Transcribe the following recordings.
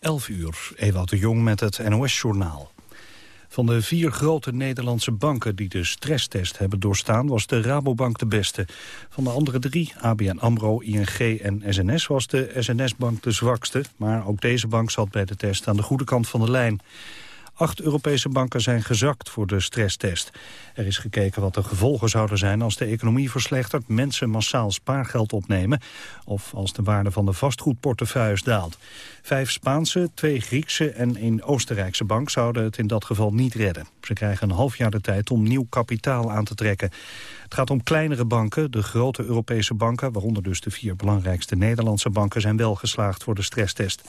11 uur, Ewout de Jong met het NOS-journaal. Van de vier grote Nederlandse banken die de stresstest hebben doorstaan... was de Rabobank de beste. Van de andere drie, ABN AMRO, ING en SNS... was de SNS-bank de zwakste. Maar ook deze bank zat bij de test aan de goede kant van de lijn. Acht Europese banken zijn gezakt voor de stresstest. Er is gekeken wat de gevolgen zouden zijn als de economie verslechtert... mensen massaal spaargeld opnemen... of als de waarde van de vastgoedportefeuilles daalt. Vijf Spaanse, twee Griekse en één Oostenrijkse bank... zouden het in dat geval niet redden. Ze krijgen een half jaar de tijd om nieuw kapitaal aan te trekken. Het gaat om kleinere banken. De grote Europese banken, waaronder dus de vier belangrijkste Nederlandse banken... zijn wel geslaagd voor de stresstest.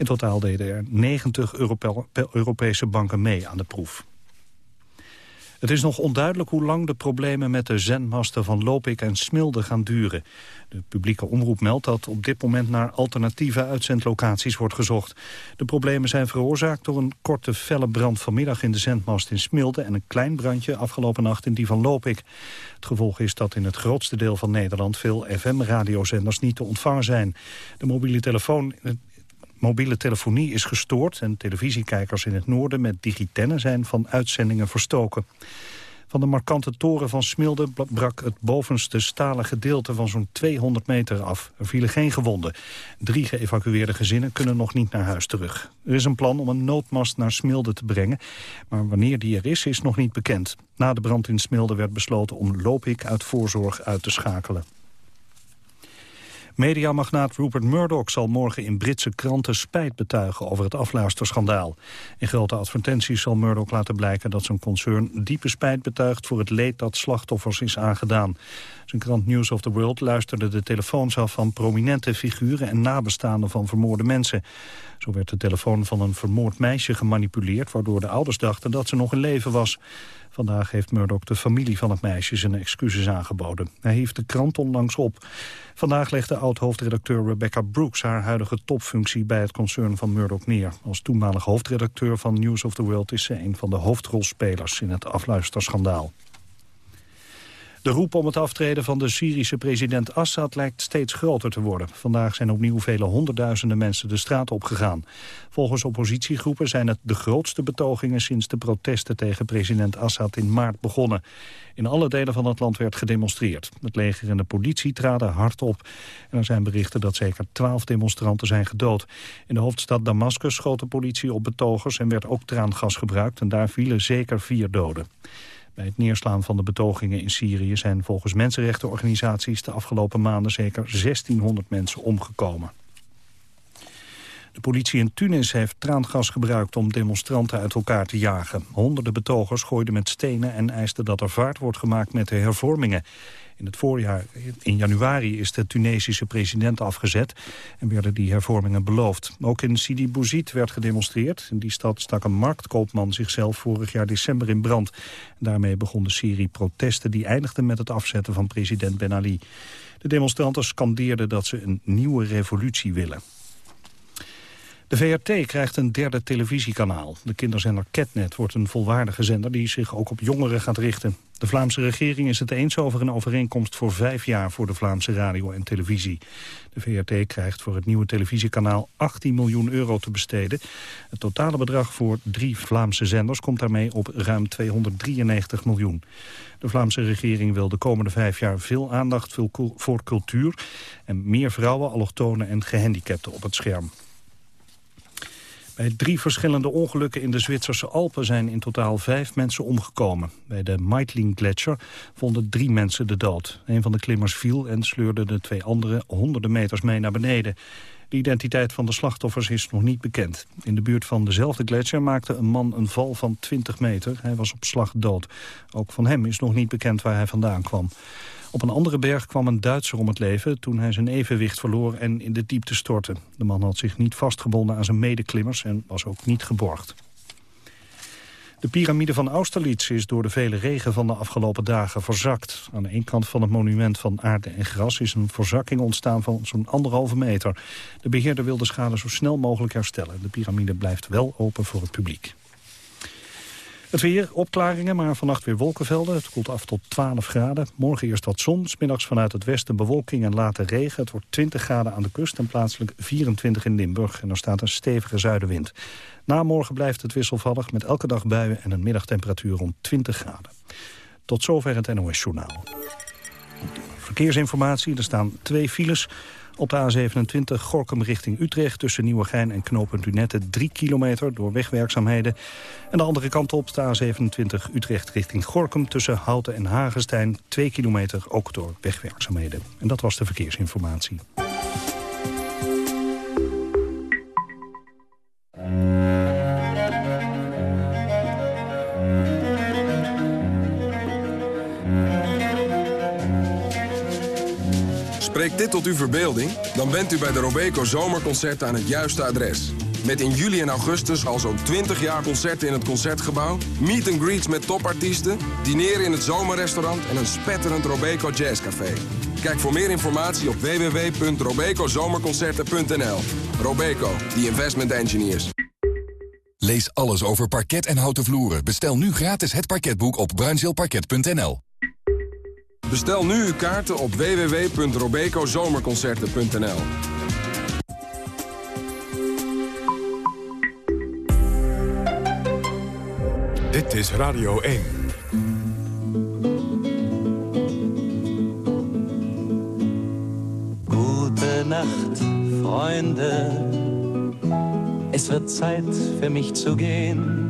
In totaal deden er 90 Europese banken mee aan de proef. Het is nog onduidelijk hoe lang de problemen met de zendmasten van Lopik en Smilde gaan duren. De publieke omroep meldt dat op dit moment naar alternatieve uitzendlocaties wordt gezocht. De problemen zijn veroorzaakt door een korte felle brand vanmiddag in de zendmast in Smilde en een klein brandje afgelopen nacht in die van Lopik. Het gevolg is dat in het grootste deel van Nederland veel FM-radiozenders niet te ontvangen zijn. De mobiele telefoon mobiele telefonie is gestoord... en televisiekijkers in het noorden met digitennen zijn van uitzendingen verstoken. Van de markante toren van Smilde brak het bovenste stalen gedeelte van zo'n 200 meter af. Er vielen geen gewonden. Drie geëvacueerde gezinnen kunnen nog niet naar huis terug. Er is een plan om een noodmast naar Smilde te brengen, maar wanneer die er is, is nog niet bekend. Na de brand in Smilde werd besloten om Lopik uit voorzorg uit te schakelen. Mediamagnaat Rupert Murdoch zal morgen in Britse kranten spijt betuigen over het afluisterschandaal. In grote advertenties zal Murdoch laten blijken dat zijn concern diepe spijt betuigt voor het leed dat slachtoffers is aangedaan. Zijn krant News of the World luisterde de telefoons af van prominente figuren en nabestaanden van vermoorde mensen. Zo werd de telefoon van een vermoord meisje gemanipuleerd, waardoor de ouders dachten dat ze nog in leven was. Vandaag heeft Murdoch de familie van het meisje zijn excuses aangeboden. Hij heeft de krant onlangs op. Vandaag legde oud-hoofdredacteur Rebecca Brooks haar huidige topfunctie bij het concern van Murdoch neer. Als toenmalig hoofdredacteur van News of the World is ze een van de hoofdrolspelers in het afluisterschandaal. De roep om het aftreden van de Syrische president Assad lijkt steeds groter te worden. Vandaag zijn opnieuw vele honderdduizenden mensen de straat opgegaan. Volgens oppositiegroepen zijn het de grootste betogingen sinds de protesten tegen president Assad in maart begonnen. In alle delen van het land werd gedemonstreerd. Het leger en de politie traden hard op. En er zijn berichten dat zeker twaalf demonstranten zijn gedood. In de hoofdstad Damascus schoot de politie op betogers en werd ook traangas gebruikt. En daar vielen zeker vier doden. Bij het neerslaan van de betogingen in Syrië zijn volgens mensenrechtenorganisaties de afgelopen maanden zeker 1600 mensen omgekomen. De politie in Tunis heeft traangas gebruikt om demonstranten uit elkaar te jagen. Honderden betogers gooiden met stenen en eisten dat er vaart wordt gemaakt met de hervormingen. In het voorjaar, in januari, is de Tunesische president afgezet... en werden die hervormingen beloofd. Ook in Sidi Bouzid werd gedemonstreerd. In die stad stak een marktkoopman zichzelf vorig jaar december in brand. daarmee begon de serie protesten die eindigden met het afzetten van president Ben Ali. De demonstranten scandeerden dat ze een nieuwe revolutie willen. De VRT krijgt een derde televisiekanaal. De kinderzender Catnet wordt een volwaardige zender die zich ook op jongeren gaat richten. De Vlaamse regering is het eens over een overeenkomst voor vijf jaar voor de Vlaamse radio en televisie. De VRT krijgt voor het nieuwe televisiekanaal 18 miljoen euro te besteden. Het totale bedrag voor drie Vlaamse zenders komt daarmee op ruim 293 miljoen. De Vlaamse regering wil de komende vijf jaar veel aandacht voor cultuur... en meer vrouwen, allochtonen en gehandicapten op het scherm. Bij drie verschillende ongelukken in de Zwitserse Alpen zijn in totaal vijf mensen omgekomen. Bij de Meitling Gletscher vonden drie mensen de dood. Een van de klimmers viel en sleurde de twee anderen honderden meters mee naar beneden. De identiteit van de slachtoffers is nog niet bekend. In de buurt van dezelfde gletsjer maakte een man een val van 20 meter. Hij was op slag dood. Ook van hem is nog niet bekend waar hij vandaan kwam. Op een andere berg kwam een Duitser om het leven toen hij zijn evenwicht verloor en in de diepte stortte. De man had zich niet vastgebonden aan zijn medeklimmers en was ook niet geborgd. De piramide van Austerlitz is door de vele regen van de afgelopen dagen verzakt. Aan de ene kant van het monument van aarde en gras is een verzakking ontstaan van zo'n anderhalve meter. De beheerder wil de schade zo snel mogelijk herstellen. De piramide blijft wel open voor het publiek. Het weer, opklaringen, maar vannacht weer wolkenvelden. Het koelt af tot 12 graden. Morgen eerst wat zon, smiddags vanuit het westen bewolking en later regen. Het wordt 20 graden aan de kust en plaatselijk 24 in Limburg. En er staat een stevige zuidenwind. Na morgen blijft het wisselvallig met elke dag buien en een middagtemperatuur rond 20 graden. Tot zover het NOS Journaal. Verkeersinformatie, er staan twee files... Op de A27 Gorkum richting Utrecht tussen Nieuwegein en knooppunt Lunette 3 kilometer door wegwerkzaamheden. En de andere kant op de A27 Utrecht richting Gorkum tussen Houten en Hagenstein 2 kilometer ook door wegwerkzaamheden. En dat was de verkeersinformatie. Spreekt dit tot uw verbeelding? Dan bent u bij de Robeco Zomerconcerten aan het juiste adres. Met in juli en augustus al zo'n 20 jaar concerten in het Concertgebouw... meet and greets met topartiesten, dineren in het zomerrestaurant... en een spetterend Robeco Jazzcafé. Kijk voor meer informatie op www.robecozomerconcerten.nl. Robeco, the investment engineers. Lees alles over parket en houten vloeren. Bestel nu gratis het parketboek op bruinzeelparket.nl. Bestel nu uw kaarten op www.robecozomerconcerten.nl. Dit is Radio 1. Gute Nacht, Freunde. Es wird Zeit für mich zu gehen.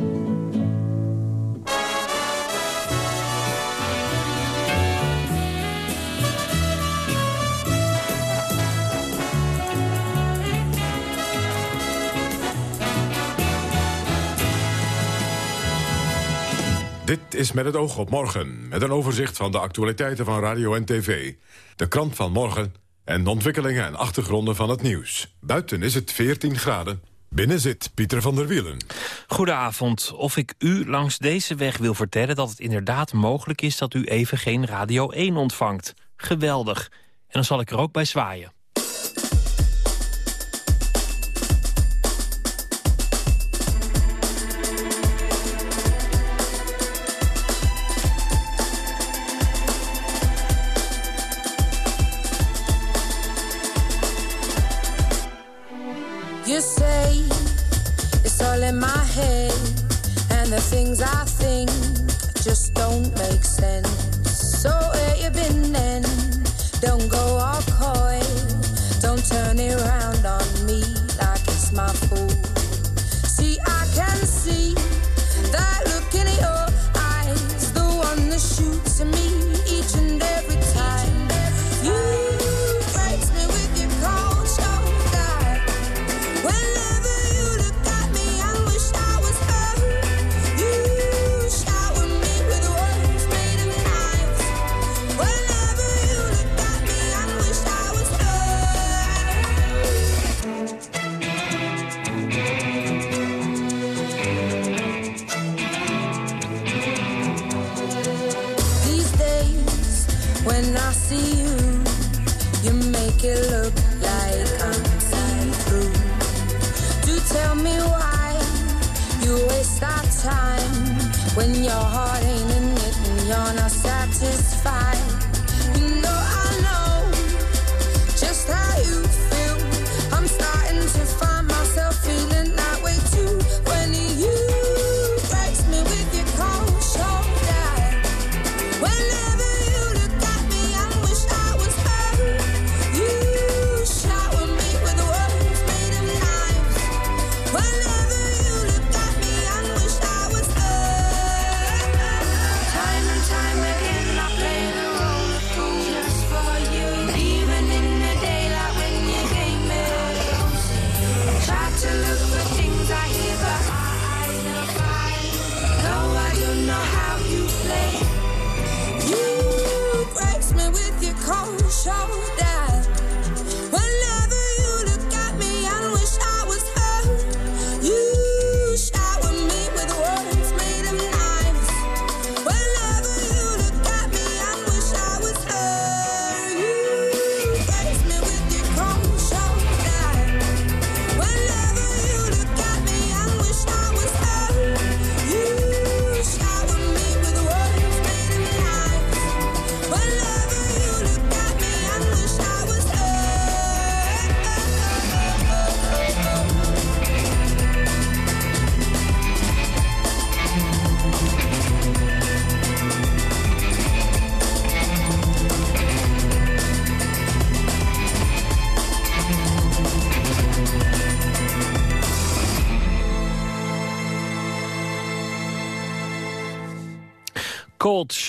Dit is met het oog op morgen, met een overzicht van de actualiteiten van radio en tv. De krant van morgen en de ontwikkelingen en achtergronden van het nieuws. Buiten is het 14 graden. Binnen zit Pieter van der Wielen. Goedenavond. Of ik u langs deze weg wil vertellen dat het inderdaad mogelijk is... dat u even geen Radio 1 ontvangt. Geweldig. En dan zal ik er ook bij zwaaien. The things I think just don't make sense. So where you been then? Don't go coy. Don't turn it around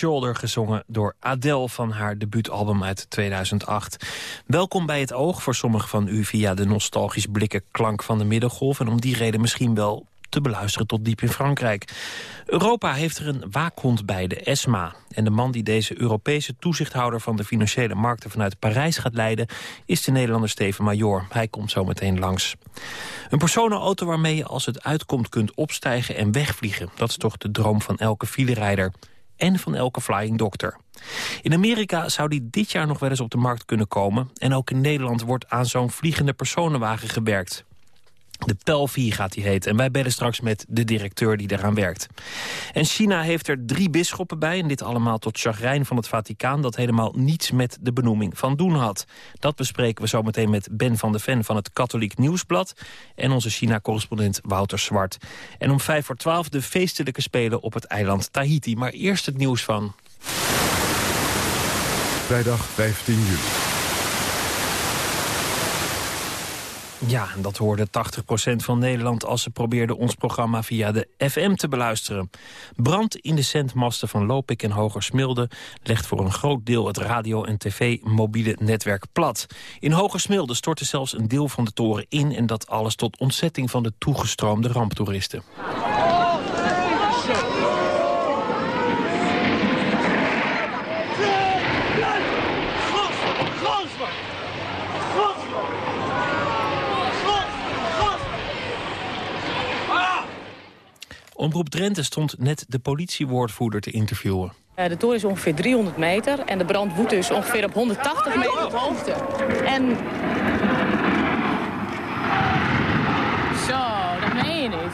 Shoulder gezongen door Adele van haar debuutalbum uit 2008. Welkom bij het oog voor sommigen van u via de nostalgisch blikken klank van de middengolf. En om die reden misschien wel te beluisteren tot diep in Frankrijk. Europa heeft er een waakhond bij, de ESMA. En de man die deze Europese toezichthouder van de financiële markten vanuit Parijs gaat leiden... is de Nederlander Steven Major. Hij komt zo meteen langs. Een personenauto waarmee je als het uitkomt kunt opstijgen en wegvliegen. Dat is toch de droom van elke filerijder en van elke flying doctor. In Amerika zou die dit jaar nog wel eens op de markt kunnen komen... en ook in Nederland wordt aan zo'n vliegende personenwagen gewerkt. De Pelvi gaat die heten. En wij bellen straks met de directeur die daaraan werkt. En China heeft er drie bisschoppen bij. En dit allemaal tot chagrijn van het Vaticaan... dat helemaal niets met de benoeming van doen had. Dat bespreken we zo meteen met Ben van de Ven van het Katholiek Nieuwsblad... en onze China-correspondent Wouter Zwart. En om vijf voor twaalf de feestelijke spelen op het eiland Tahiti. Maar eerst het nieuws van... Vrijdag 15 juli. Ja, dat hoorde 80% van Nederland als ze probeerden ons programma via de FM te beluisteren. Brand in de zendmasten van Lopik en Hogersmilde legt voor een groot deel het radio- en tv-mobiele netwerk plat. In Hogersmilde stortte zelfs een deel van de toren in en dat alles tot ontzetting van de toegestroomde ramptoeristen. Omroep Drenthe stond net de politiewoordvoerder te interviewen. Uh, de toren is ongeveer 300 meter en de brand woedt dus ongeveer op 180 meter op hoogte. En... Zo, dat meen je niet.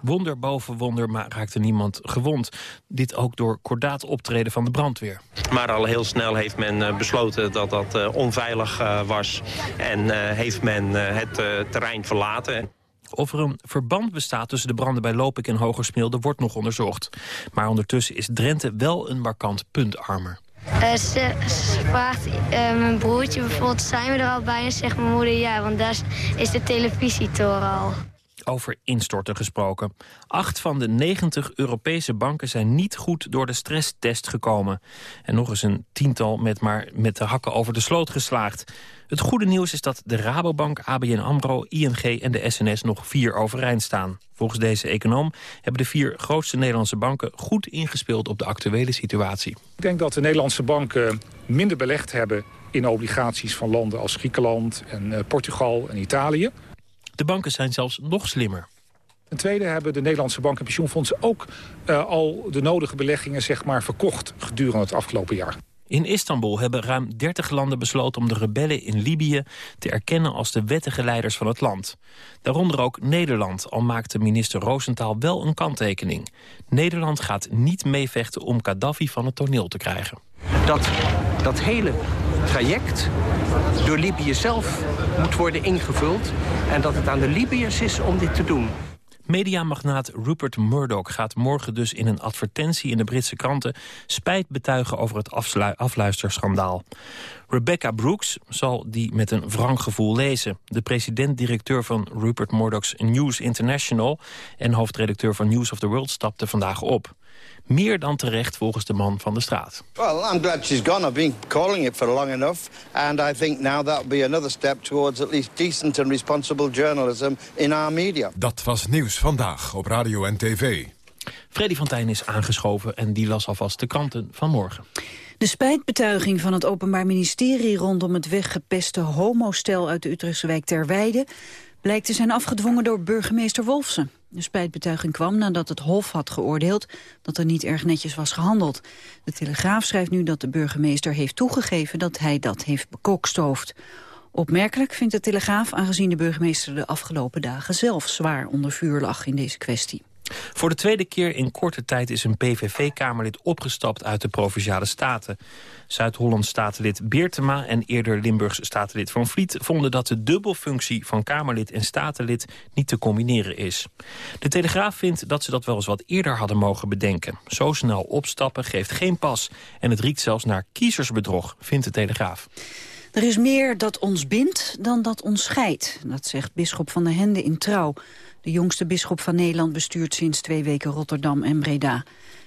Wonder boven wonder, maar raakte niemand gewond. Dit ook door kordaat optreden van de brandweer. Maar al heel snel heeft men uh, besloten dat dat uh, onveilig was. En heeft men het terrein verlaten. Of er een verband bestaat tussen de branden bij Lopik en Hogersmilde wordt nog onderzocht. Maar ondertussen is Drenthe wel een markant punt armer. Uh, ze, vraagt uh, mijn broertje bijvoorbeeld, zijn we er al bij? En zegt mijn moeder ja, want daar is de televisietoren al. Over instorten gesproken. Acht van de 90 Europese banken zijn niet goed door de stresstest gekomen. En nog eens een tiental met maar met de hakken over de sloot geslaagd. Het goede nieuws is dat de Rabobank, ABN AMRO, ING en de SNS nog vier overeind staan. Volgens deze econoom hebben de vier grootste Nederlandse banken goed ingespeeld op de actuele situatie. Ik denk dat de Nederlandse banken minder belegd hebben in obligaties van landen als Griekenland en Portugal en Italië. De banken zijn zelfs nog slimmer. Ten tweede hebben de Nederlandse banken en pensioenfondsen ook uh, al de nodige beleggingen zeg maar, verkocht gedurende het afgelopen jaar. In Istanbul hebben ruim 30 landen besloten om de rebellen in Libië te erkennen als de wettige leiders van het land. Daaronder ook Nederland, al maakte minister Roosentaal wel een kanttekening. Nederland gaat niet meevechten om Gaddafi van het toneel te krijgen. Dat, dat hele traject door Libië zelf moet worden ingevuld... en dat het aan de Libiërs is om dit te doen. Mediamagnaat Rupert Murdoch gaat morgen dus in een advertentie in de Britse kranten spijt betuigen over het afluisterschandaal. Rebecca Brooks zal die met een wrang gevoel lezen. De president-directeur van Rupert Murdoch's News International en hoofdredacteur van News of the World stapte vandaag op. Meer dan terecht volgens de man van de straat. Well, I'm glad she's gone. I've been calling it for long enough. And I think now that'll be another step towards at least decent and responsible journalism in our media. Dat was Nieuws Vandaag op Radio en TV. Freddy van Tijn is aangeschoven en die las alvast de kranten van morgen. De spijtbetuiging van het Openbaar Ministerie rondom het weggepeste homostel uit de Utrechtse wijk Terweide blijkt te zijn afgedwongen door burgemeester Wolfsen. De spijtbetuiging kwam nadat het Hof had geoordeeld dat er niet erg netjes was gehandeld. De Telegraaf schrijft nu dat de burgemeester heeft toegegeven dat hij dat heeft bekokstoofd. Opmerkelijk vindt de Telegraaf aangezien de burgemeester de afgelopen dagen zelf zwaar onder vuur lag in deze kwestie. Voor de tweede keer in korte tijd is een PVV-kamerlid opgestapt uit de Provinciale Staten. Zuid-Hollands statenlid Beertema en eerder Limburgs statenlid Van Vliet... vonden dat de dubbelfunctie van Kamerlid en statenlid niet te combineren is. De Telegraaf vindt dat ze dat wel eens wat eerder hadden mogen bedenken. Zo snel opstappen geeft geen pas. En het riekt zelfs naar kiezersbedrog, vindt de Telegraaf. Er is meer dat ons bindt dan dat ons scheidt. Dat zegt bisschop van der Hende in Trouw. De jongste bisschop van Nederland bestuurt sinds twee weken Rotterdam en Breda.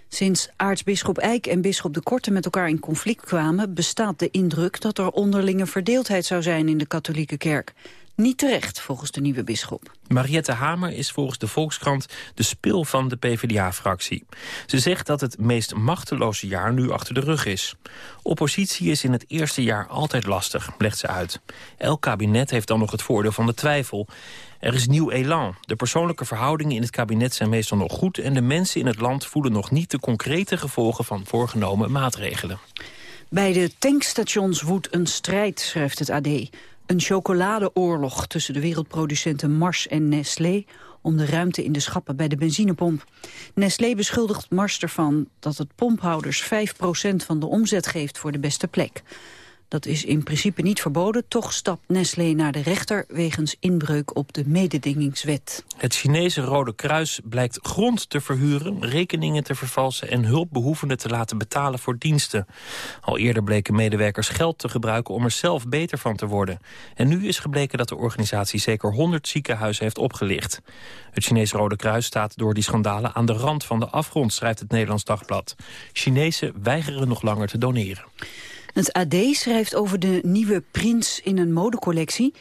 Sinds aartsbisschop Eijk en bisschop de Korte met elkaar in conflict kwamen... bestaat de indruk dat er onderlinge verdeeldheid zou zijn in de katholieke kerk. Niet terecht, volgens de nieuwe bisschop. Mariette Hamer is volgens de Volkskrant de spil van de PvdA-fractie. Ze zegt dat het meest machteloze jaar nu achter de rug is. Oppositie is in het eerste jaar altijd lastig, legt ze uit. Elk kabinet heeft dan nog het voordeel van de twijfel. Er is nieuw elan. De persoonlijke verhoudingen in het kabinet zijn meestal nog goed... en de mensen in het land voelen nog niet de concrete gevolgen van voorgenomen maatregelen. Bij de tankstations woedt een strijd, schrijft het AD. Een chocoladeoorlog tussen de wereldproducenten Mars en Nestlé om de ruimte in de schappen bij de benzinepomp. Nestlé beschuldigt Mars ervan dat het pomphouders 5% van de omzet geeft voor de beste plek. Dat is in principe niet verboden. Toch stapt Nestlé naar de rechter wegens inbreuk op de mededingingswet. Het Chinese Rode Kruis blijkt grond te verhuren, rekeningen te vervalsen en hulpbehoevenden te laten betalen voor diensten. Al eerder bleken medewerkers geld te gebruiken om er zelf beter van te worden. En nu is gebleken dat de organisatie zeker 100 ziekenhuizen heeft opgelicht. Het Chinese Rode Kruis staat door die schandalen aan de rand van de afgrond, schrijft het Nederlands Dagblad. Chinezen weigeren nog langer te doneren. Het AD schrijft over de nieuwe prints in een modecollectie.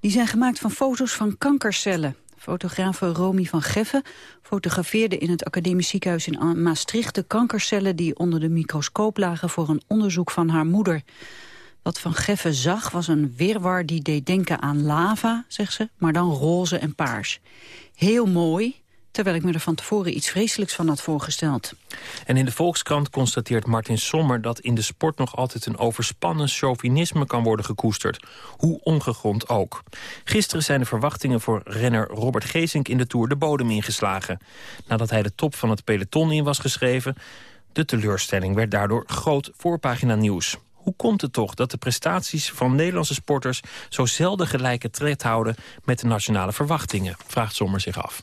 Die zijn gemaakt van foto's van kankercellen. Fotografe Romy van Geffen fotografeerde in het Academisch Ziekenhuis in Maastricht... de kankercellen die onder de microscoop lagen voor een onderzoek van haar moeder. Wat Van Geffen zag was een wirwar die deed denken aan lava, zegt ze, maar dan roze en paars. Heel mooi, terwijl ik me er van tevoren iets vreselijks van had voorgesteld. En in de Volkskrant constateert Martin Sommer dat in de sport nog altijd een overspannen chauvinisme kan worden gekoesterd. Hoe ongegrond ook. Gisteren zijn de verwachtingen voor renner Robert Geesink in de Tour de bodem ingeslagen. Nadat hij de top van het peloton in was geschreven, de teleurstelling werd daardoor groot voorpagina nieuws. Hoe komt het toch dat de prestaties van Nederlandse sporters... zo zelden gelijke tred houden met de nationale verwachtingen? Vraagt Sommer zich af.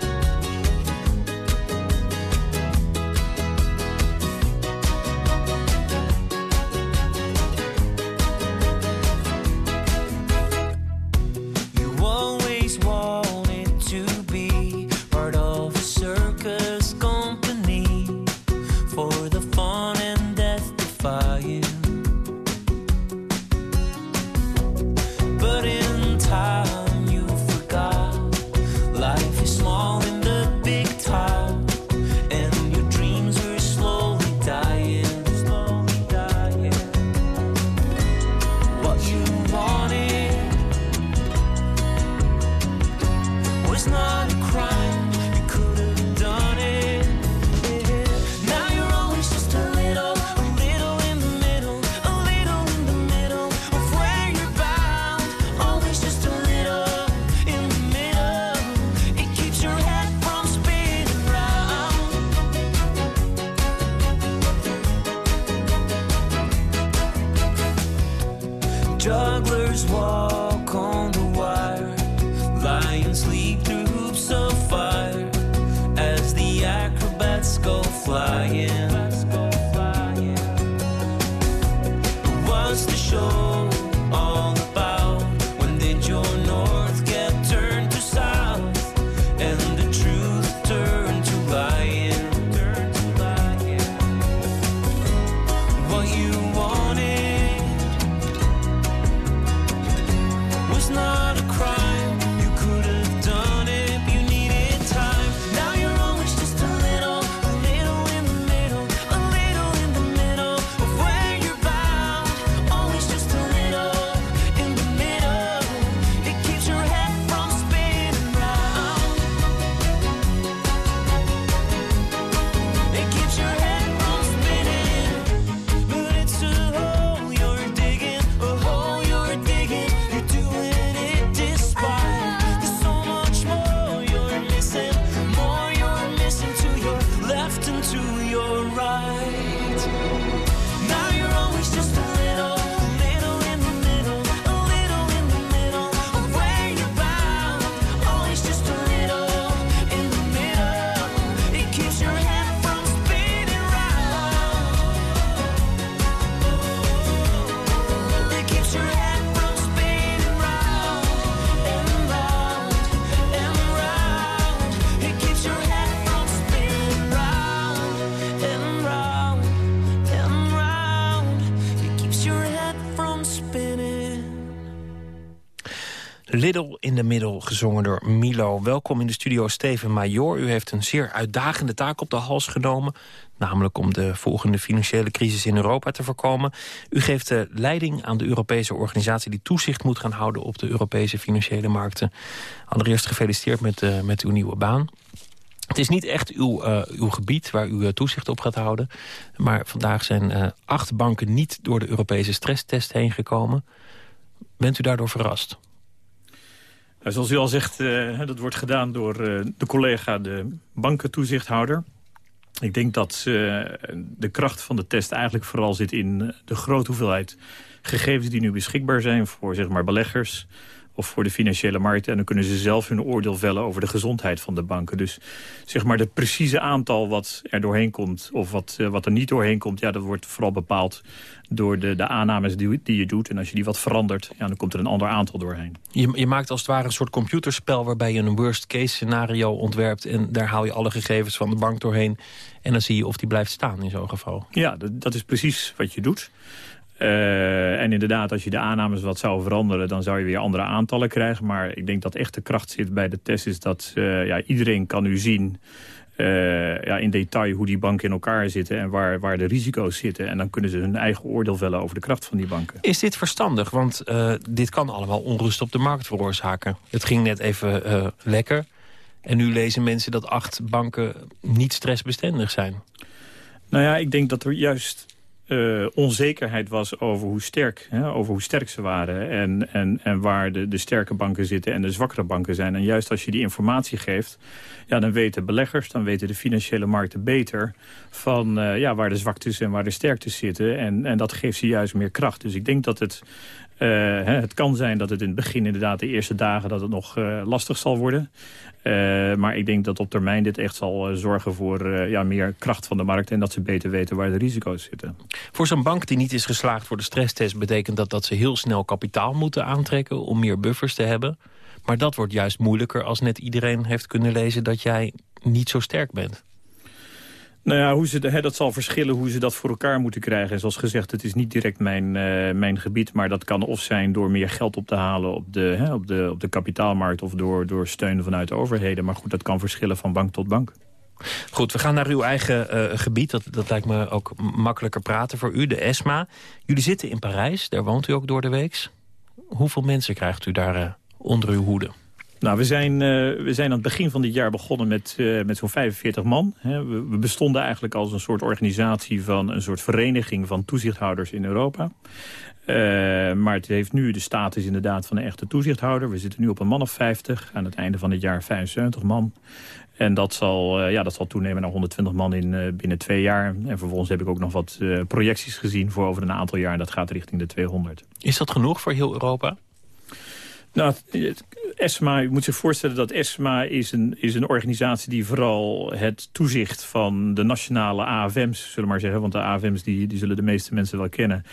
Little in the Middle, gezongen door Milo. Welkom in de studio Steven Major. U heeft een zeer uitdagende taak op de hals genomen. Namelijk om de volgende financiële crisis in Europa te voorkomen. U geeft de leiding aan de Europese organisatie... die toezicht moet gaan houden op de Europese financiële markten. Allereerst gefeliciteerd met, uh, met uw nieuwe baan. Het is niet echt uw, uh, uw gebied waar u uh, toezicht op gaat houden. Maar vandaag zijn acht banken niet door de Europese stresstest heen gekomen. Bent u daardoor verrast? Nou, zoals u al zegt, uh, dat wordt gedaan door uh, de collega, de bankentoezichthouder. Ik denk dat de kracht van de test eigenlijk vooral zit in de grote hoeveelheid gegevens die nu beschikbaar zijn voor zeg maar, beleggers of voor de financiële markten. En dan kunnen ze zelf hun oordeel vellen over de gezondheid van de banken. Dus zeg maar de precieze aantal wat er doorheen komt... of wat, uh, wat er niet doorheen komt, ja, dat wordt vooral bepaald door de, de aannames die, die je doet. En als je die wat verandert, ja, dan komt er een ander aantal doorheen. Je, je maakt als het ware een soort computerspel... waarbij je een worst-case scenario ontwerpt... en daar haal je alle gegevens van de bank doorheen... en dan zie je of die blijft staan in zo'n geval. Ja, dat, dat is precies wat je doet. Uh, en inderdaad, als je de aannames wat zou veranderen... dan zou je weer andere aantallen krijgen. Maar ik denk dat echt de kracht zit bij de test... is dat uh, ja, iedereen kan nu zien... Uh, ja, in detail hoe die banken in elkaar zitten... en waar, waar de risico's zitten. En dan kunnen ze hun eigen oordeel vellen over de kracht van die banken. Is dit verstandig? Want dit kan allemaal onrust op de markt veroorzaken. Het ging net even lekker. En nu lezen mensen dat acht banken niet stressbestendig zijn. Nou ja, ik denk dat er juist uh, onzekerheid was over hoe sterk, hè, over hoe sterk ze waren. En, en, en waar de, de sterke banken zitten en de zwakkere banken zijn. En juist als je die informatie geeft, ja, dan weten beleggers, dan weten de financiële markten beter van uh, ja, waar de zwaktes en waar de sterktes zitten. En, en dat geeft ze juist meer kracht. Dus ik denk dat het het kan zijn dat het in het begin inderdaad de eerste dagen dat het nog uh, lastig zal worden. Uh, maar ik denk dat op termijn dit echt zal zorgen voor ja, meer kracht van de markt... en dat ze beter weten waar de risico's zitten. Voor zo'n bank die niet is geslaagd voor de stresstest... betekent dat dat ze heel snel kapitaal moeten aantrekken om meer buffers te hebben. Maar dat wordt juist moeilijker als net iedereen heeft kunnen lezen... dat jij niet zo sterk bent. Nou ja, hoe ze, hè, dat zal verschillen hoe ze dat voor elkaar moeten krijgen. En zoals gezegd, het is niet direct mijn, uh, mijn gebied... maar dat kan of zijn door meer geld op te halen op de, hè, op de, op de kapitaalmarkt... of door, door steun vanuit de overheden. Maar goed, dat kan verschillen van bank tot bank. Goed, we gaan naar uw eigen uh, gebied. Dat, dat lijkt me ook makkelijker praten voor u, de ESMA. Jullie zitten in Parijs, daar woont u ook door de weeks. Hoeveel mensen krijgt u daar uh, onder uw hoede? Nou, we zijn, uh, we zijn aan het begin van dit jaar begonnen met, uh, met zo'n 45 man. Hè. We, bestonden eigenlijk als een soort organisatie van een soort vereniging van toezichthouders in Europa. Uh, maar het heeft nu de status inderdaad van een echte toezichthouder. We zitten nu op een man of 50, aan het einde van het jaar 75 man. En dat zal, ja, dat zal toenemen naar 120 man in, binnen twee jaar. En vervolgens heb ik ook nog wat projecties gezien voor over een aantal jaar. En dat gaat richting de 200. Is dat genoeg voor heel Europa? Nou, ESMA, u moet zich voorstellen dat ESMA is een, is een organisatie die vooral het toezicht van de nationale AFM's, zullen we maar zeggen, want de AFM's die, die zullen de meeste mensen wel kennen.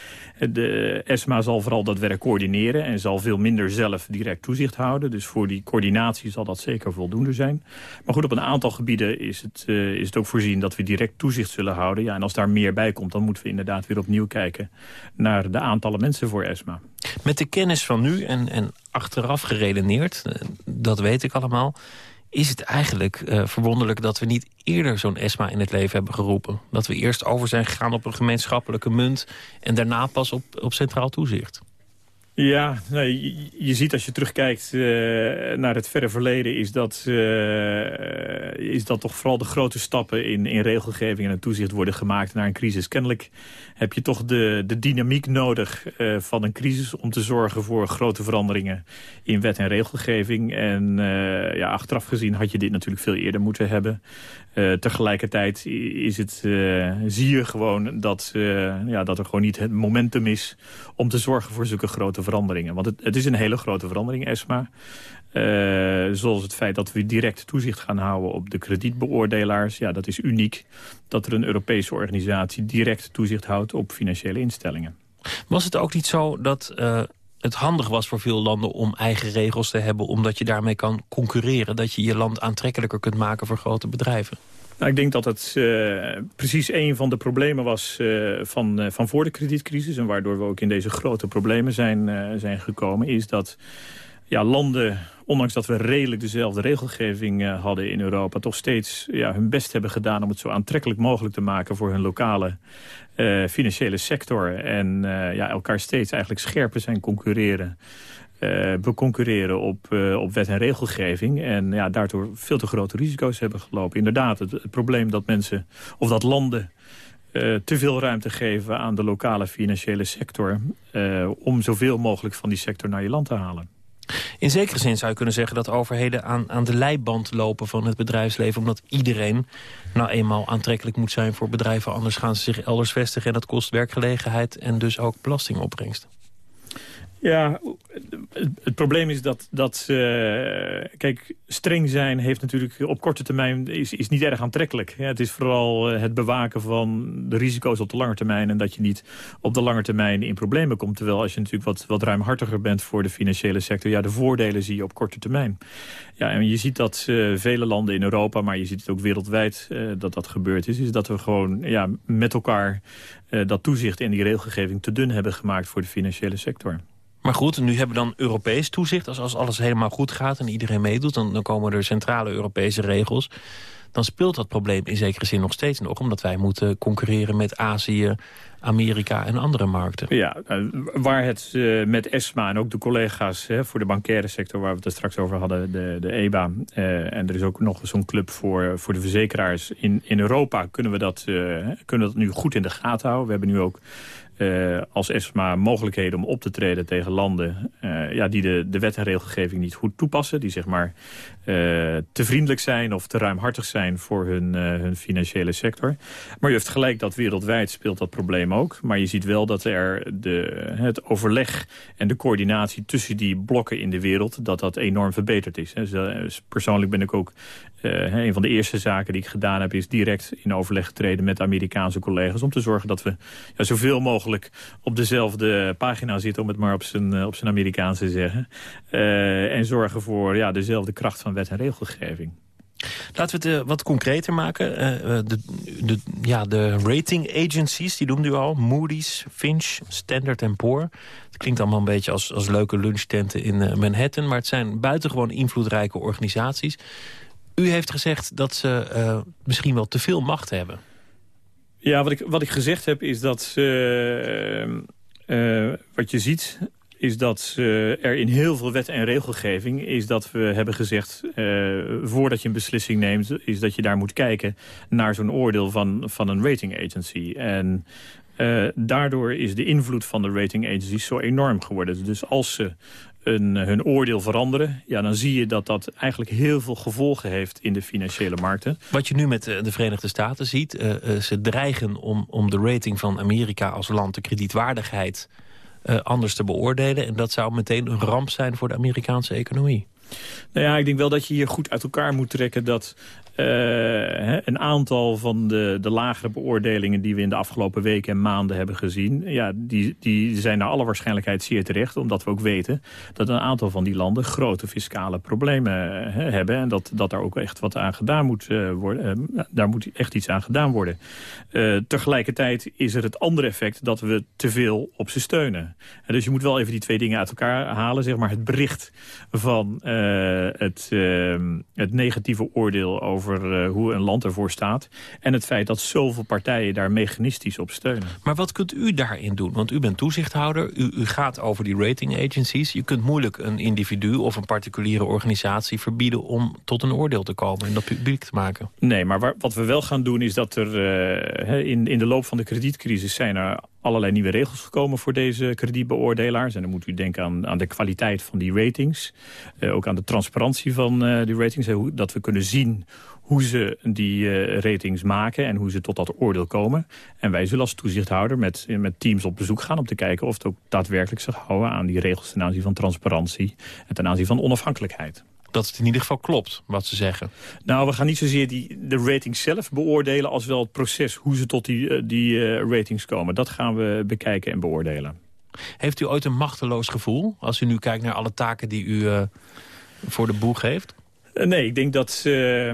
De ESMA zal vooral dat werk coördineren en zal veel minder zelf direct toezicht houden. Dus voor die coördinatie zal dat zeker voldoende zijn. Maar goed, op een aantal gebieden is het, uh, is het ook voorzien dat we direct toezicht zullen houden. Ja, en als daar meer bij komt, dan moeten we inderdaad weer opnieuw kijken naar de aantallen mensen voor ESMA. Met de kennis van nu en, en achteraf geredeneerd, eh, dat weet ik allemaal... is het eigenlijk uh, verwonderlijk dat we niet eerder zo'n ESMA in het leven hebben geroepen. Dat we eerst over zijn gegaan op een gemeenschappelijke munt... en daarna pas op, op centraal toezicht. Ja, nee, je, ziet als je terugkijkt uh, naar het verre verleden... Is dat, uh, is dat toch vooral de grote stappen in, in regelgeving en toezicht worden gemaakt naar een crisis. Kennelijk heb je toch de, de dynamiek nodig uh, van een crisis... om te zorgen voor grote veranderingen in wet en regelgeving. En ja, achteraf gezien had je dit natuurlijk veel eerder moeten hebben. Tegelijkertijd is het, zie je gewoon dat, ja, dat er gewoon niet het momentum is... om te zorgen voor zulke grote veranderingen. Want het, het is een hele grote verandering, ESMA. Zoals het feit dat we direct toezicht gaan houden op de kredietbeoordelaars. Ja, dat is uniek dat er een Europese organisatie direct toezicht houdt op financiële instellingen. Was het ook niet zo dat het handig was voor veel landen om eigen regels te hebben... omdat je daarmee kan concurreren, dat je je land aantrekkelijker kunt maken voor grote bedrijven? Nou, ik denk dat het uh, precies een van de problemen was uh, van, uh, van voor de kredietcrisis... en waardoor we ook in deze grote problemen zijn, zijn gekomen... is dat ja, landen, ondanks dat we redelijk dezelfde regelgeving hadden in Europa... toch steeds ja, hun best hebben gedaan om het zo aantrekkelijk mogelijk te maken... voor hun lokale financiële sector. En uh, ja, elkaar steeds eigenlijk scherper zijn concurreren. we concurreren op, op wet en regelgeving. En ja, daardoor veel te grote risico's hebben gelopen. Inderdaad, het, probleem dat mensen of dat landen uh, te veel ruimte geven aan de lokale financiële sector... Uh, om zoveel mogelijk van die sector naar je land te halen. In zekere zin zou je kunnen zeggen dat overheden aan, aan de leiband lopen van het bedrijfsleven. Omdat iedereen nou eenmaal aantrekkelijk moet zijn voor bedrijven. Anders gaan ze zich elders vestigen en dat kost werkgelegenheid en dus ook belastingopbrengst. Ja, het, probleem is dat, dat uh, kijk, streng zijn heeft natuurlijk op korte termijn is, is niet erg aantrekkelijk. Ja, het is vooral uh, het bewaken van de risico's op de lange termijn en dat je niet op de lange termijn in problemen komt. Terwijl als je natuurlijk wat, wat ruimhartiger bent voor de financiële sector, ja, de voordelen zie je op korte termijn. Ja, en je ziet dat uh, vele landen in Europa, maar je ziet het ook wereldwijd dat dat gebeurd is, is dat we gewoon ja, met elkaar dat toezicht en die regelgeving te dun hebben gemaakt voor de financiële sector. Maar goed, nu hebben we dan Europees toezicht. Als, als alles helemaal goed gaat en iedereen meedoet... Dan, dan komen er centrale Europese regels. Dan speelt dat probleem in zekere zin nog steeds nog... omdat wij moeten concurreren met Azië, Amerika en andere markten. Ja, eh, waar het uh, met ESMA en ook de collega's voor de bankaire sector... waar we het straks over hadden, de, de EBA... Uh, en er is ook nog zo'n club voor, voor de verzekeraars in, in Europa... Kunnen we, dat, kunnen we dat nu goed in de gaten houden. We hebben nu ook uh, als ESMA mogelijkheden om op te treden tegen landen... Uh, ja, die de, de wet en regelgeving niet goed toepassen. Die zeg maar uh, te vriendelijk zijn of te ruimhartig zijn voor hun, hun financiële sector. Maar u heeft gelijk dat wereldwijd speelt dat probleem ook. Maar je ziet wel dat er de, het overleg en de coördinatie tussen die blokken in de wereld... dat dat enorm verbeterd is. Dus, persoonlijk ben ik ook uh, een van de eerste zaken die ik gedaan heb... is direct in overleg getreden met Amerikaanse collega's... om te zorgen dat we ja, zoveel mogelijk op dezelfde pagina zitten... om het maar op zijn, eh, op zijn Amerikaanse te zeggen. Uh, en zorgen voor ja, dezelfde kracht van wet en regelgeving. Laten we het wat concreter maken. De, de, ja, de rating agencies, die noemde u al. Moody's, Finch, Standard Poor. Het klinkt allemaal een beetje als, als leuke lunchtenten in Manhattan... maar het zijn buitengewoon invloedrijke organisaties. U heeft gezegd dat ze uh, misschien wel te veel macht hebben. Ja, wat ik, wat ik gezegd heb is dat... Uh, uh, wat je ziet is dat er in heel veel wet en regelgeving... is dat we hebben gezegd, voordat je een beslissing neemt... is dat je daar moet kijken naar zo'n oordeel van, van een rating agency. En daardoor is de invloed van de rating agencies zo enorm geworden. Dus als ze een, hun oordeel veranderen... Ja, dan zie je dat dat eigenlijk heel veel gevolgen heeft in de financiële markten. Wat je nu met de Verenigde Staten ziet... Uh, uh, ze dreigen om, om de rating van Amerika als land, de kredietwaardigheid... Anders te beoordelen. En dat zou meteen een ramp zijn voor de Amerikaanse economie. Nou ja, ik denk wel dat je hier goed uit elkaar moet trekken... dat een aantal van de, de lagere beoordelingen die we in de afgelopen weken en maanden hebben gezien, ja, die, die zijn naar alle waarschijnlijkheid zeer terecht. Omdat we ook weten dat een aantal van die landen grote fiscale problemen hebben. En dat, dat daar ook echt wat aan gedaan moet uh, worden. Uh, daar moet echt iets aan gedaan worden. tegelijkertijd is er het andere effect dat we te veel op ze steunen. dus je moet wel even die twee dingen uit elkaar halen. Zeg maar het bericht van het, het negatieve oordeel over over uh, hoe een land ervoor staat. En het feit dat zoveel partijen daar mechanistisch op steunen. Maar wat kunt u daarin doen? Want u bent toezichthouder, u, u gaat over die rating agencies. Je kunt moeilijk een individu of een particuliere organisatie verbieden... om tot een oordeel te komen en dat publiek te maken. Nee, maar waar, wat we wel gaan doen is dat er uh, in, in de loop van de kredietcrisis... zijn er allerlei nieuwe regels gekomen voor deze kredietbeoordelaars. En dan moet u denken aan, aan de kwaliteit van die ratings. Uh, ook aan de transparantie van uh, die ratings. Dat we kunnen zien hoe ze die uh, ratings maken en hoe ze tot dat oordeel komen. En wij zullen als toezichthouder met, met teams op bezoek gaan... om te kijken of het ook daadwerkelijk zich houden aan die regels... ten aanzien van transparantie en ten aanzien van onafhankelijkheid dat het in ieder geval klopt, wat ze zeggen. Nou, we gaan niet zozeer die, de ratings zelf beoordelen... als wel het proces, hoe ze tot die, eh, die uh, ratings komen. Dat gaan we bekijken en beoordelen. Heeft u ooit een machteloos gevoel... als u nu kijkt naar alle taken die u uh, voor de boeg heeft? Eh, nee, ik denk dat uh,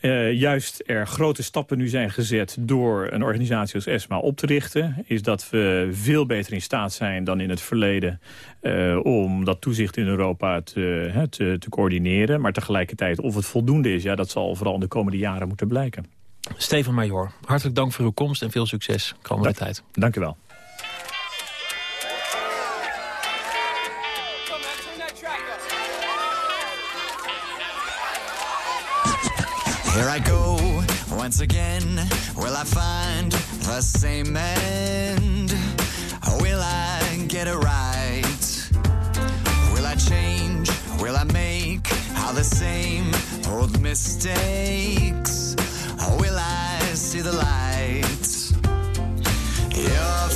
uh, juist er grote stappen nu zijn gezet... door een organisatie als ESMA op te richten. Is dat we veel beter in staat zijn dan in het verleden... Uh, om dat toezicht in Europa te, te, te, coördineren. Maar tegelijkertijd of het voldoende is... Ja, dat zal vooral in de komende jaren moeten blijken. Steven Major, hartelijk dank voor uw komst en veel succes komende dank, tijd. Dank u wel. Here I go once again. Will I find the same end? Will I get it right? Will I change? Will I make all the same old mistakes? Will I see the light? Your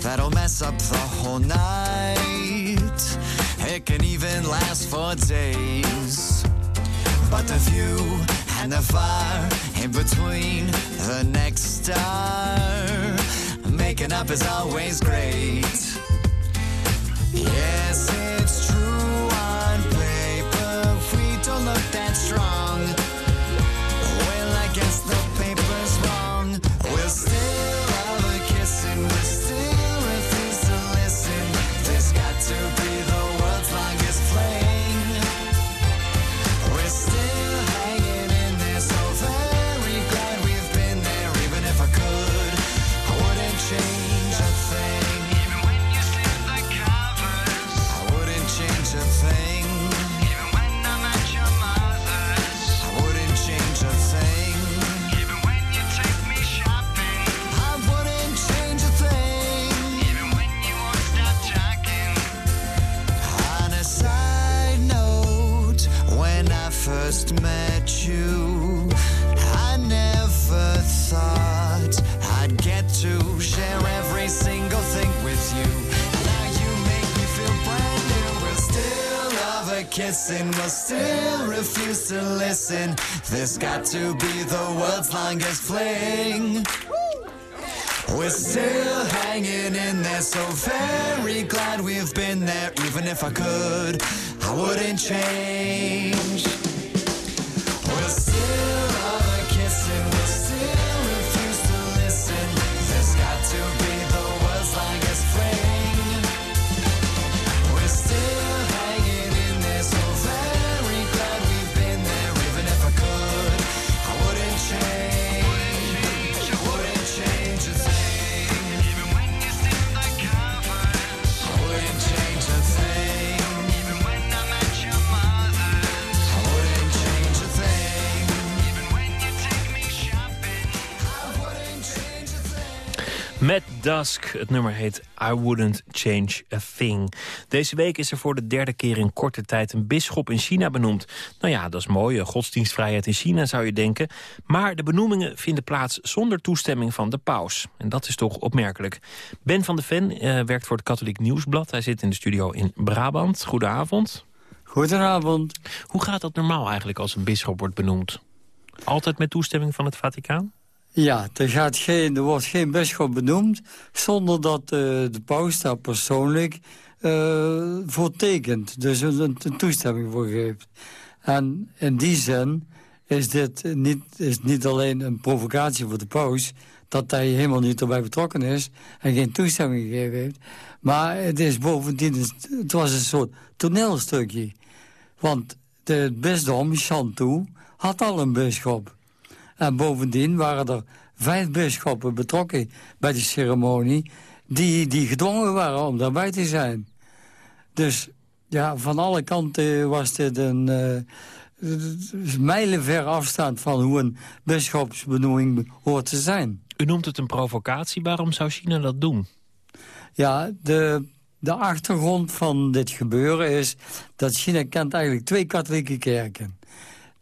that'll mess up the whole night. It can even last for days. But the view and the fire in between the next star. Making up is always great. Yes, it's true on paper. We don't look that strong. A we'll still refuse to listen. This got to be the world's longest fling. We're still hanging in there, so very glad we've been there. Even if I could, I wouldn't change. We'll still Dusk, het nummer heet I Wouldn't Change a Thing. Deze week is er voor de derde keer in korte tijd een bisschop in China benoemd. Nou ja, dat is mooi, godsdienstvrijheid in China zou je denken. Maar de benoemingen vinden plaats zonder toestemming van de paus. En dat is toch opmerkelijk. Ben van de Ven eh, werkt voor het Katholiek Nieuwsblad. Hij zit in de studio in Brabant. Goedenavond. Goedenavond. Hoe gaat dat normaal eigenlijk als een bisschop wordt benoemd? Altijd met toestemming van het Vaticaan? Ja, er, gaat geen, er wordt geen bisschop benoemd... zonder dat uh, de paus daar persoonlijk uh, voor tekent. Dus een, een, toestemming voor geeft. En in die zin is dit niet, is niet alleen een provocatie voor de paus... dat hij helemaal niet erbij betrokken is en geen toestemming gegeven heeft. Maar het is bovendien, het was een soort toneelstukje. Want de bisdom, Chantou, had al een bisschop. En bovendien waren er vijf bisschoppen betrokken bij de ceremonie... die, die gedwongen waren om daarbij te zijn. Dus ja, van alle kanten was dit een uh, mijlenver afstand... van hoe een bisschopsbenoeming hoort te zijn. U noemt het een provocatie. Waarom zou China dat doen? Ja, de de achtergrond van dit gebeuren is... dat China kent eigenlijk twee katholieke kerken.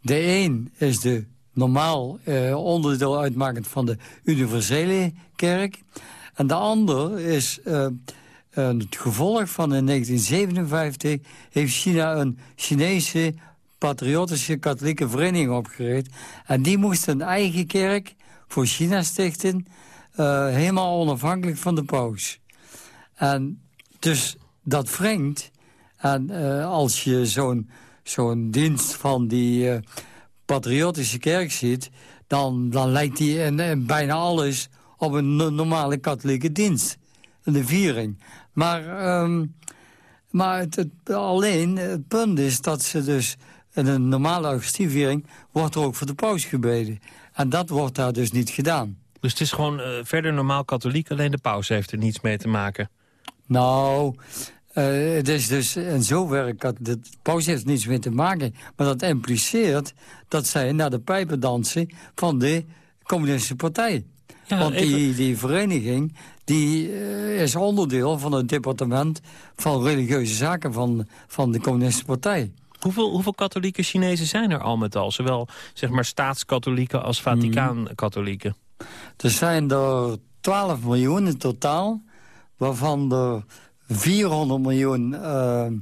De een is de normaal eh, onderdeel uitmakend van de universele kerk. En de ander is eh, het gevolg van in 1957... heeft China een Chinese patriotische katholieke vereniging opgericht. En die moest een eigen kerk voor China stichten... eh, helemaal onafhankelijk van de paus. En dus dat wringt. En eh, als je zo'n zo'n dienst van die eh, patriotische kerk ziet... dan, dan lijkt die in bijna alles op een no- normale katholieke dienst. De viering. Maar, ehm, maar het, het- alleen het punt is dat ze dus... in een normale Eucharistieviering wordt er ook voor de paus gebeden. En dat wordt daar dus niet gedaan. Dus het is gewoon eh, verder normaal katholiek, alleen de paus heeft er niets mee te maken. Nou, het is dus in zoverre... dat De paus heeft niets mee te maken. Maar dat impliceert dat zij naar de pijpen dansen van de communistische partij. Want die, die vereniging die, eh, is onderdeel van het departement van religieuze zaken van, van de communistische partij. Hoeveel, hoeveel katholieke Chinezen zijn er al met al? Zowel zeg maar, staatskatholieken als Vaticaan-katholieken. Er zijn er 12 miljoen in totaal, waarvan er 400 miljoen, eh, eh,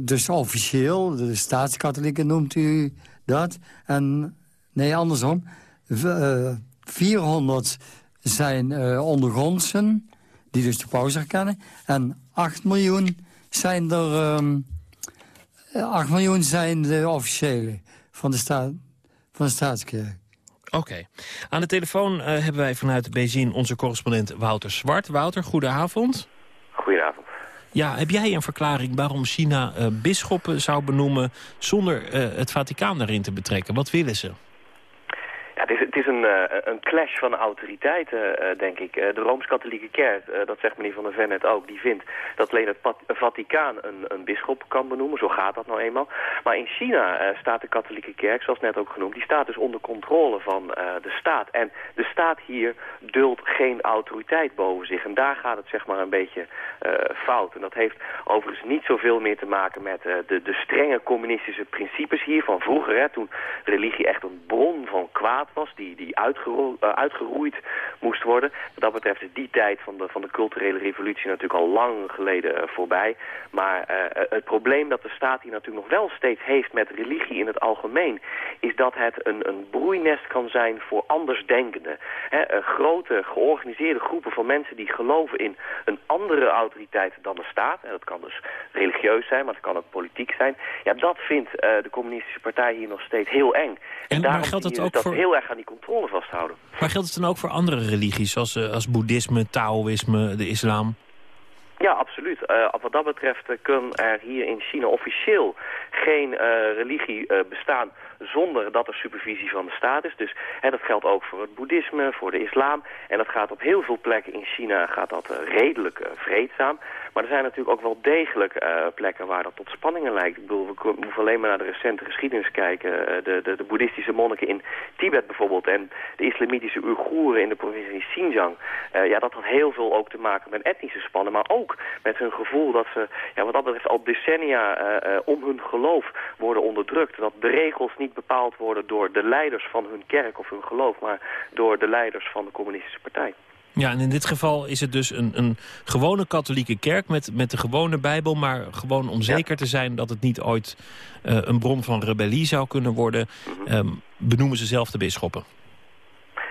dus officieel, de staatskatholieken noemt u dat. En, nee, andersom, v- eh, 400 zijn ondergrondsen, die dus de paus herkennen. En 8 miljoen zijn er, ehm, eh, 8 miljoen zijn de officiële van de, staat, van de staatskerk. Oké. Aan de telefoon hebben wij vanuit Beijing onze correspondent Wouter Zwart. Wouter, goedenavond. Goedenavond. Ja, heb jij een verklaring waarom China eh bisschoppen zou benoemen... zonder eh, het Vaticaan daarin te betrekken? Wat willen ze? Het is, een, eh, een clash van autoriteiten, eh, denk ik. Eh, de Rooms-Katholieke Kerk, dat zegt meneer Van der Ven net ook, die vindt dat alleen het Vaticaan een, een bisschop kan benoemen. Zo gaat dat nou eenmaal. Maar in China staat de Katholieke Kerk, zoals net ook genoemd, die staat dus onder controle van de staat. En de staat hier duldt geen autoriteit boven zich. En daar gaat het zeg maar een beetje fout. En dat heeft overigens niet zoveel meer te maken met de, de strenge communistische principes hier van vroeger. Hè, toen religie echt een bron van kwaad was, die, die uitgero- eh, uitgeroeid moest worden. Wat dat betreft is die tijd van de, van de culturele revolutie natuurlijk al lang geleden eh, voorbij. Maar eh, het probleem dat de staat hier natuurlijk nog wel steeds heeft met religie in het algemeen, is dat het een, een broeinest kan zijn voor andersdenkenden. Hè, grote georganiseerde groepen van mensen die geloven in een andere autoriteit dan de staat. En dat kan dus religieus zijn, maar het kan ook politiek zijn. Ja, dat vindt de communistische partij hier nog steeds heel eng. En, daarom geldt dat je ook dus voor- heel erg aan die controle vasthouden. Maar geldt het dan ook voor andere religies, zoals eh, als boeddhisme, taoïsme, de islam? Ja, absoluut. Eh, wat dat betreft eh, kan er hier in China officieel geen religie bestaan zonder dat er supervisie van de staat is. Dus hè, dat geldt ook voor het boeddhisme, voor de islam. En dat gaat op heel veel plekken in China gaat dat, redelijk vreedzaam. Maar er zijn natuurlijk ook wel degelijk eh, plekken waar dat tot spanningen lijkt. Ik bedoel, we hoeven alleen maar naar de recente geschiedenis kijken. Eh, de, de, de boeddhistische monniken in Tibet bijvoorbeeld en de islamitische Oeigoeren in de provincie Xinjiang. Eh, ja, dat had heel veel ook te maken met etnische spannen, maar ook met hun gevoel dat ze, ja, wat dat betreft al decennia om hun geloof worden onderdrukt. Dat de regels niet bepaald worden door de leiders van hun kerk of hun geloof, maar door de leiders van de communistische partij. Ja, en in dit geval is het dus een, een gewone katholieke kerk met, met de gewone bijbel... maar gewoon om zeker te zijn dat het niet ooit eh, een bron van rebellie zou kunnen worden... ehm, benoemen ze zelf de bisschoppen.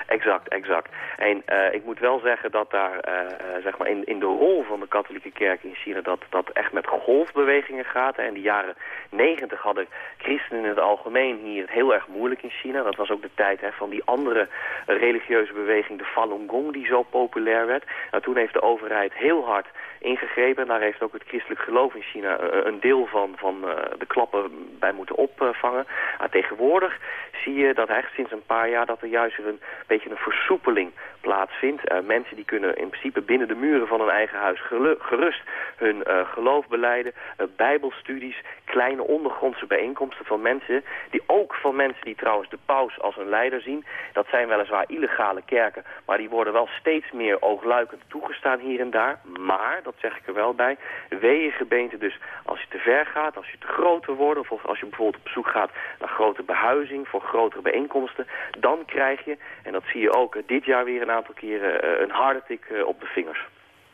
Exact, exact. En eh, ik moet wel zeggen dat daar, eh, eh, zeg maar, in, in de rol van de katholieke kerk in China, dat dat echt met golfbewegingen gaat. En in de jaren negentig hadden christenen in het algemeen hier heel erg moeilijk in China. Dat was ook de tijd hè, van die andere religieuze beweging, de Falun Gong, die zo populair werd. Nou, toen heeft de overheid heel hard ingegrepen. En daar heeft ook het christelijk geloof in China eh, een deel van, van eh, de klappen bij moeten opvangen. Maar tegenwoordig zie je dat eigenlijk sinds een paar jaar dat er juist een beetje een versoepeling plaatsvindt. Eh, mensen die kunnen in principe binnen de muren van hun eigen huis gerust hun eh, geloof beleiden. eh, bijbelstudies, kleine ondergrondse bijeenkomsten van mensen. Die ook van mensen die trouwens de paus als een leider zien. Dat zijn weliswaar illegale kerken, maar die worden wel steeds meer oogluikend toegestaan hier en daar. Maar, dat zeg ik er wel bij, weeën gebeente dus als je te ver gaat, als je te groter wordt... of als je bijvoorbeeld op zoek gaat naar grote behuizing voor grotere bijeenkomsten... dan krijg je, en dat zie je ook eh, dit jaar weer een aantal keren, eh, een harde tik eh, op de vingers.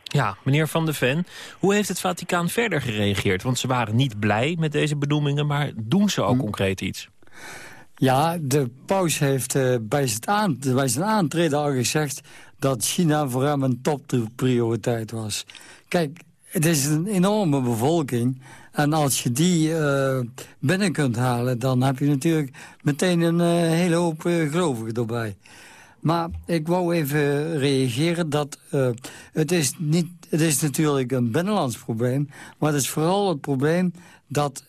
Ja, meneer Van de Ven, hoe heeft het Vaticaan verder gereageerd? Want ze waren niet blij met deze benoemingen, maar doen ze ook concreet iets? Ja, de paus heeft eh, bij, zijn aan, bij zijn aantreden al gezegd... dat China voor hem een topprioriteit was. Kijk, het is een enorme bevolking. En als je die eh, binnen kunt halen... dan heb je natuurlijk meteen een eh, hele hoop eh, gelovigen erbij. Maar ik wou even reageren dat het, is niet, het is natuurlijk een binnenlands probleem... maar het is vooral het probleem dat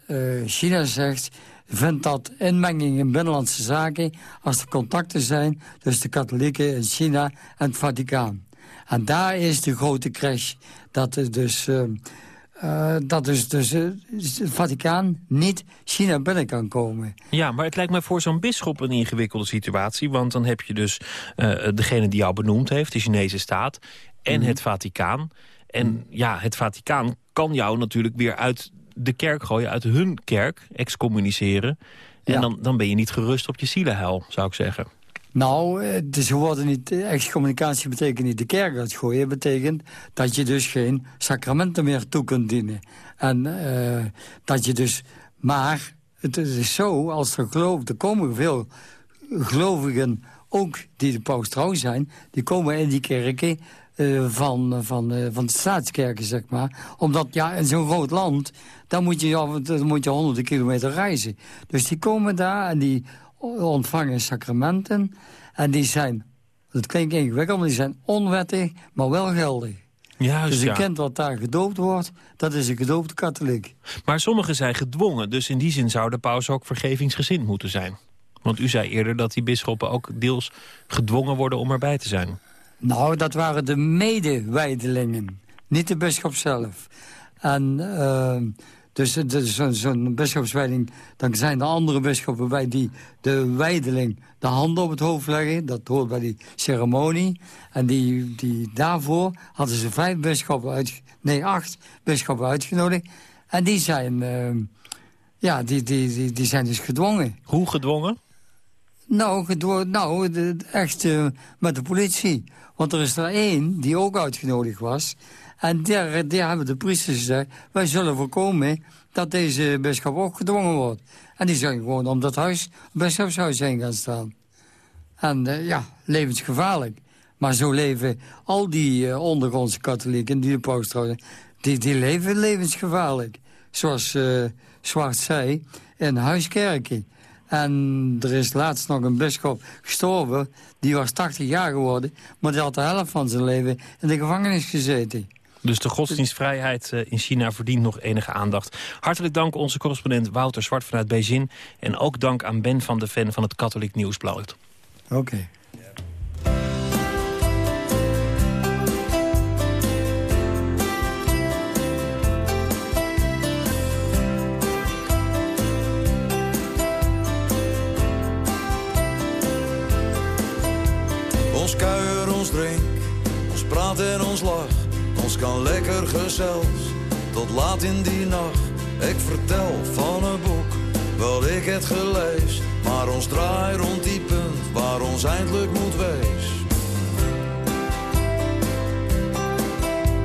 China zegt... vindt dat inmenging in binnenlandse zaken... als er contacten zijn tussen de katholieken in China en het Vaticaan. En daar is de grote crash dat er dus... eh, eh, dat dus, dus eh, het Vaticaan niet China binnen kan komen. Ja, maar het lijkt mij voor zo'n bisschop een ingewikkelde situatie. Want dan heb je dus degene die jou benoemd heeft, de Chinese staat... en Mhm. het Vaticaan. En ja, het Vaticaan kan jou natuurlijk weer uit de kerk gooien... uit hun kerk, excommuniceren. En Ja. dan, dan ben je niet gerust op je zielenheil, zou ik zeggen. Nou, eh, dus worden niet, eh, excommunicatie betekent niet de kerk uitgooien. Het betekent dat je dus geen sacramenten meer toe kunt dienen. En eh, dat je dus... Maar het is zo, als er geloof... Er komen veel gelovigen, ook die de paus trouw zijn... die komen in die kerken eh, van, van, eh, van de staatskerken, zeg maar. Omdat, ja, in zo'n groot land... dan moet je, dan moet je honderden kilometer reizen. Dus die komen daar en die ontvangen sacramenten. En die zijn, dat klinkt ingewikkeld, maar die zijn onwettig, maar wel geldig. Juist, dus een ja. kind wat daar gedoopt wordt, dat is een gedoopte katholiek. Maar sommigen zijn gedwongen, dus in die zin zou de paus ook vergevingsgezind moeten zijn. Want u zei eerder dat die bisschoppen ook deels gedwongen worden om erbij te zijn. Nou, dat waren de medewijdelingen, niet de bisschop zelf. En uh, dus, dus zo'n zo bischopswijding, dan zijn er andere bisschoppen bij die de wijdeling de handen op het hoofd leggen. Dat hoort bij die ceremonie. En die, die, daarvoor hadden ze vijf bisschoppen uit, nee, acht bisschoppen uitgenodigd. En die zijn, uh, ja, die, die, die, die zijn dus gedwongen. Hoe gedwongen? Nou, gedwongen, nou echt uh, met de politie. Want er is er één die ook uitgenodigd was. En daar, hebben de priesters gezegd... wij zullen voorkomen dat deze bischop ook gedwongen wordt. En die zijn gewoon om dat huis, bischopshuis heen gaan staan. En uh, ja, levensgevaarlijk. Maar zo leven al die uh, ondergrondse katholieken die de paus trouwen... Die, die leven levensgevaarlijk. Zoals uh, Zwart zei, in huiskerken. En er is laatst nog een bischop gestorven. Die was 80 jaar geworden. Maar die had de helft van zijn leven in de gevangenis gezeten. Dus de godsdienstvrijheid in China verdient nog enige aandacht. Hartelijk dank onze correspondent Wouter Zwart vanuit Beijing. En ook dank aan Ben van de Ven van het Katholiek Nieuwsblad. Oké. Okay. Ons kuier, ons drink, ons praat en ons lach. Kan lekker gezels, tot laat in die nacht. Ik vertel van een boek, wat ik het gelezen. Maar ons draai rond die punt, waar ons eindelijk moet wees.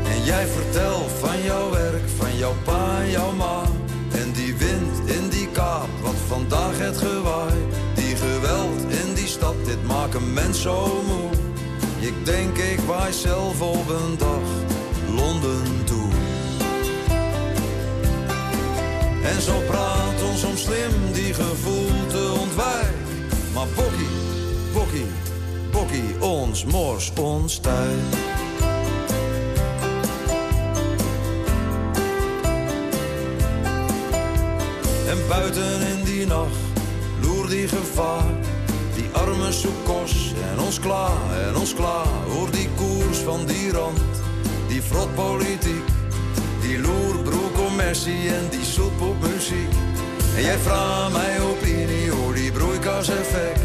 En jij vertelt van jouw werk, van jouw pa en jouw ma. En die wind in die kaap, wat vandaag het gewaai. Die geweld in die stad, dit maakt een mens zo moe. Ik denk ik waai zelf op een dag Londen toe. En zo praat ons om slim die gevoel te ontwijk. Maar Bokkie, Bokkie, Bokkie, ons mors, ons tijd. En buiten in die nacht loer die gevaar. Die arme soekos en ons klaar en ons klaar voor die koers van die rand. Die frotpolitiek, die loerbroek commercie en die soepopmuziek. En jij vraagt mij opinie over die broeikaseffect.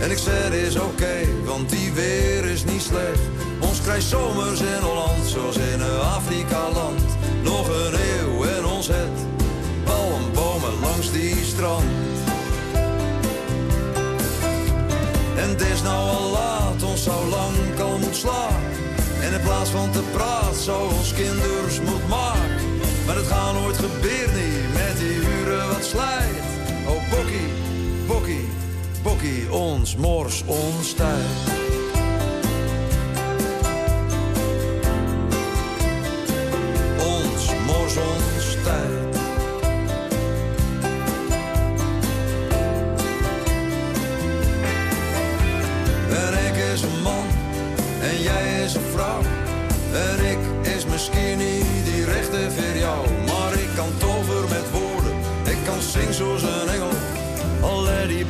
En ik zeg is oké, want die weer is niet slecht. Ons krijgt zomers in Holland, zoals in een Afrika-land. Nog een eeuw en ons het, palmbomen langs die strand. En het is nou al laat, ons zou lang al moet slaan. Plaats van te praten, zou ons kinders moet maken. Maar het gaat nooit gebeuren niet, met die uren wat slijt. Oh bokkie, bokkie, bokkie, ons mors, ons tijd.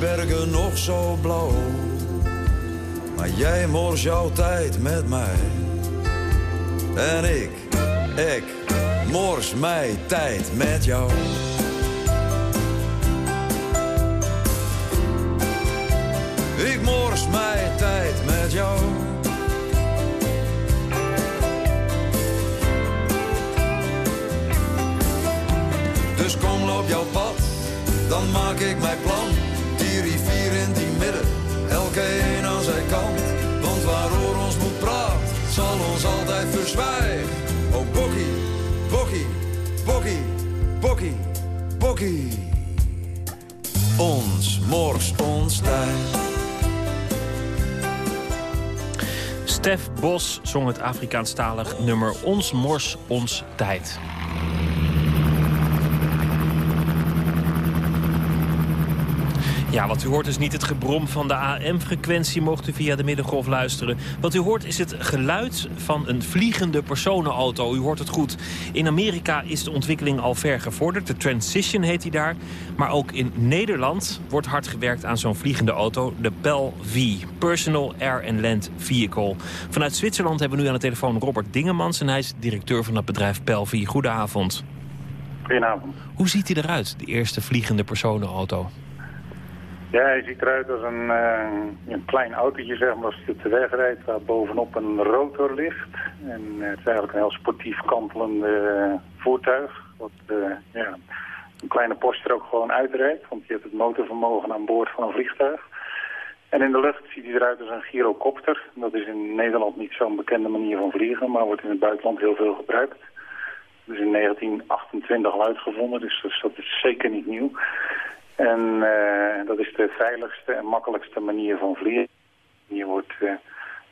Bergen nog zo blauw. Maar jij mors jouw tijd met mij. En ik, ik mors mij tijd met jou. Ik mors mijn tijd met jou. Dus kom loop jouw pad, dan maak ik mijn plan. Ons mors, ons tijd. Stef Bos zong het Afrikaanstalig nummer Ons Mors, Ons Tijd. Ja, wat u hoort is niet het gebrom van de AM-frequentie, mocht u via de middengolf luisteren. Wat u hoort is het geluid van een vliegende personenauto. U hoort het goed. In Amerika is de ontwikkeling al ver gevorderd. De Transition heet die daar. Maar ook in Nederland wordt hard gewerkt aan zo'n vliegende auto. De PEL V, Personal Air and Land Vehicle. Vanuit Zwitserland hebben we nu aan de telefoon Robert Dingemans... en hij is directeur van het bedrijf PEL V. Goedenavond. Goedenavond. Hoe ziet hij eruit, de eerste vliegende personenauto? Ja, hij ziet eruit als een, eh, een klein autootje, zeg maar, als op de weg rijdt, waar bovenop een rotor ligt. En eh, het is eigenlijk een heel sportief kantelende eh, voertuig, wat ja, een kleine Porsche er ook gewoon uitrijdt, want je hebt het motorvermogen aan boord van een vliegtuig. En in de lucht ziet hij eruit als een gyrocopter. Dat is in Nederland niet zo'n bekende manier van vliegen, maar wordt in het buitenland heel veel gebruikt. Dus in 1928 al uitgevonden, dus dat is zeker niet nieuw. En eh, dat is de veiligste en makkelijkste manier van vliegen. Je wordt eh,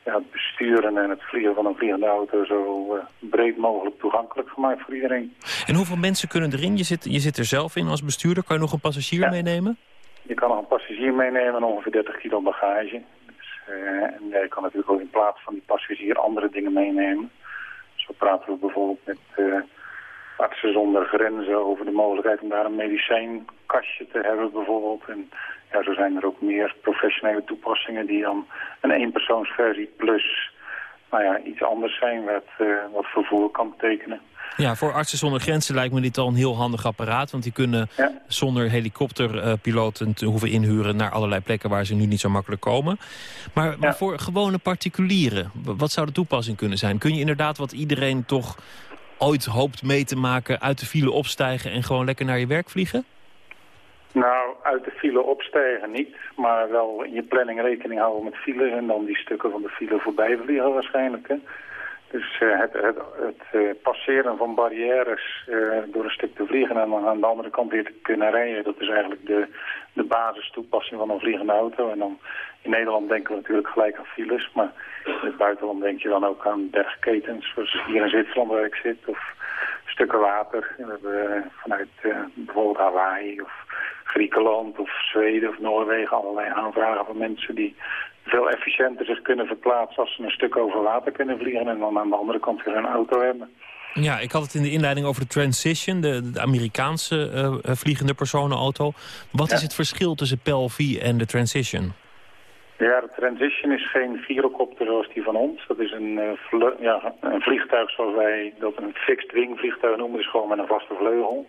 ja, het besturen en het vliegen van een vliegende auto zo eh, breed mogelijk toegankelijk gemaakt voor iedereen. En hoeveel mensen kunnen erin? Je zit, je zit er zelf in als bestuurder. Kan je nog een passagier meenemen? Je kan nog een passagier meenemen en ongeveer 30 kilo bagage. Dus, en je kan natuurlijk ook in plaats van die passagier andere dingen meenemen. Zo praten we bijvoorbeeld met artsen zonder grenzen over de mogelijkheid om daar een medicijnkastje te hebben bijvoorbeeld. En ja, zo zijn er ook meer professionele toepassingen die dan een eenpersoonsversie plus nou ja, iets anders zijn wat, eh, wat vervoer kan betekenen. Ja, voor Artsen zonder Grenzen lijkt me dit al een heel handig apparaat. Want die kunnen zonder helikopterpiloten te hoeven inhuren... naar allerlei plekken waar ze nu niet zo makkelijk komen. Maar, maar voor gewone particulieren, wat zou de toepassing kunnen zijn? Kun je inderdaad wat iedereen toch ooit hoopt mee te maken... uit de file opstijgen en gewoon lekker naar je werk vliegen? Nou, uit de file opstijgen niet, maar wel in je planning rekening houden met files en dan die stukken van de file voorbij vliegen waarschijnlijk. Hè. Dus eh, het, het, eh, passeren van barrières eh, door een stuk te vliegen en dan aan de andere kant weer te kunnen rijden, dat is eigenlijk de, de basistoepassing van een vliegende auto. En dan in Nederland denken we natuurlijk gelijk aan files, maar in het buitenland denk je dan ook aan bergketens, zoals hier in Zwitserland waar ik zit, of stukken water. We hebben vanuit bijvoorbeeld Hawaii of Griekenland of Zweden of Noorwegen allerlei aanvragen van mensen die veel efficiënter zich kunnen verplaatsen als ze een stuk over water kunnen vliegen en dan aan de andere kant weer een auto hebben. Ja, ik had het in de inleiding over de Transition, de, de Amerikaanse eh, eh, vliegende personenauto. Wat is het verschil tussen PEL-V en de Transition? Ja, de Transition is geen gyrocopter zoals die van ons. Dat is een, eh, ja, een vliegtuig zoals wij dat een fixed wing vliegtuig noemen. Dus gewoon met een vaste vleugel.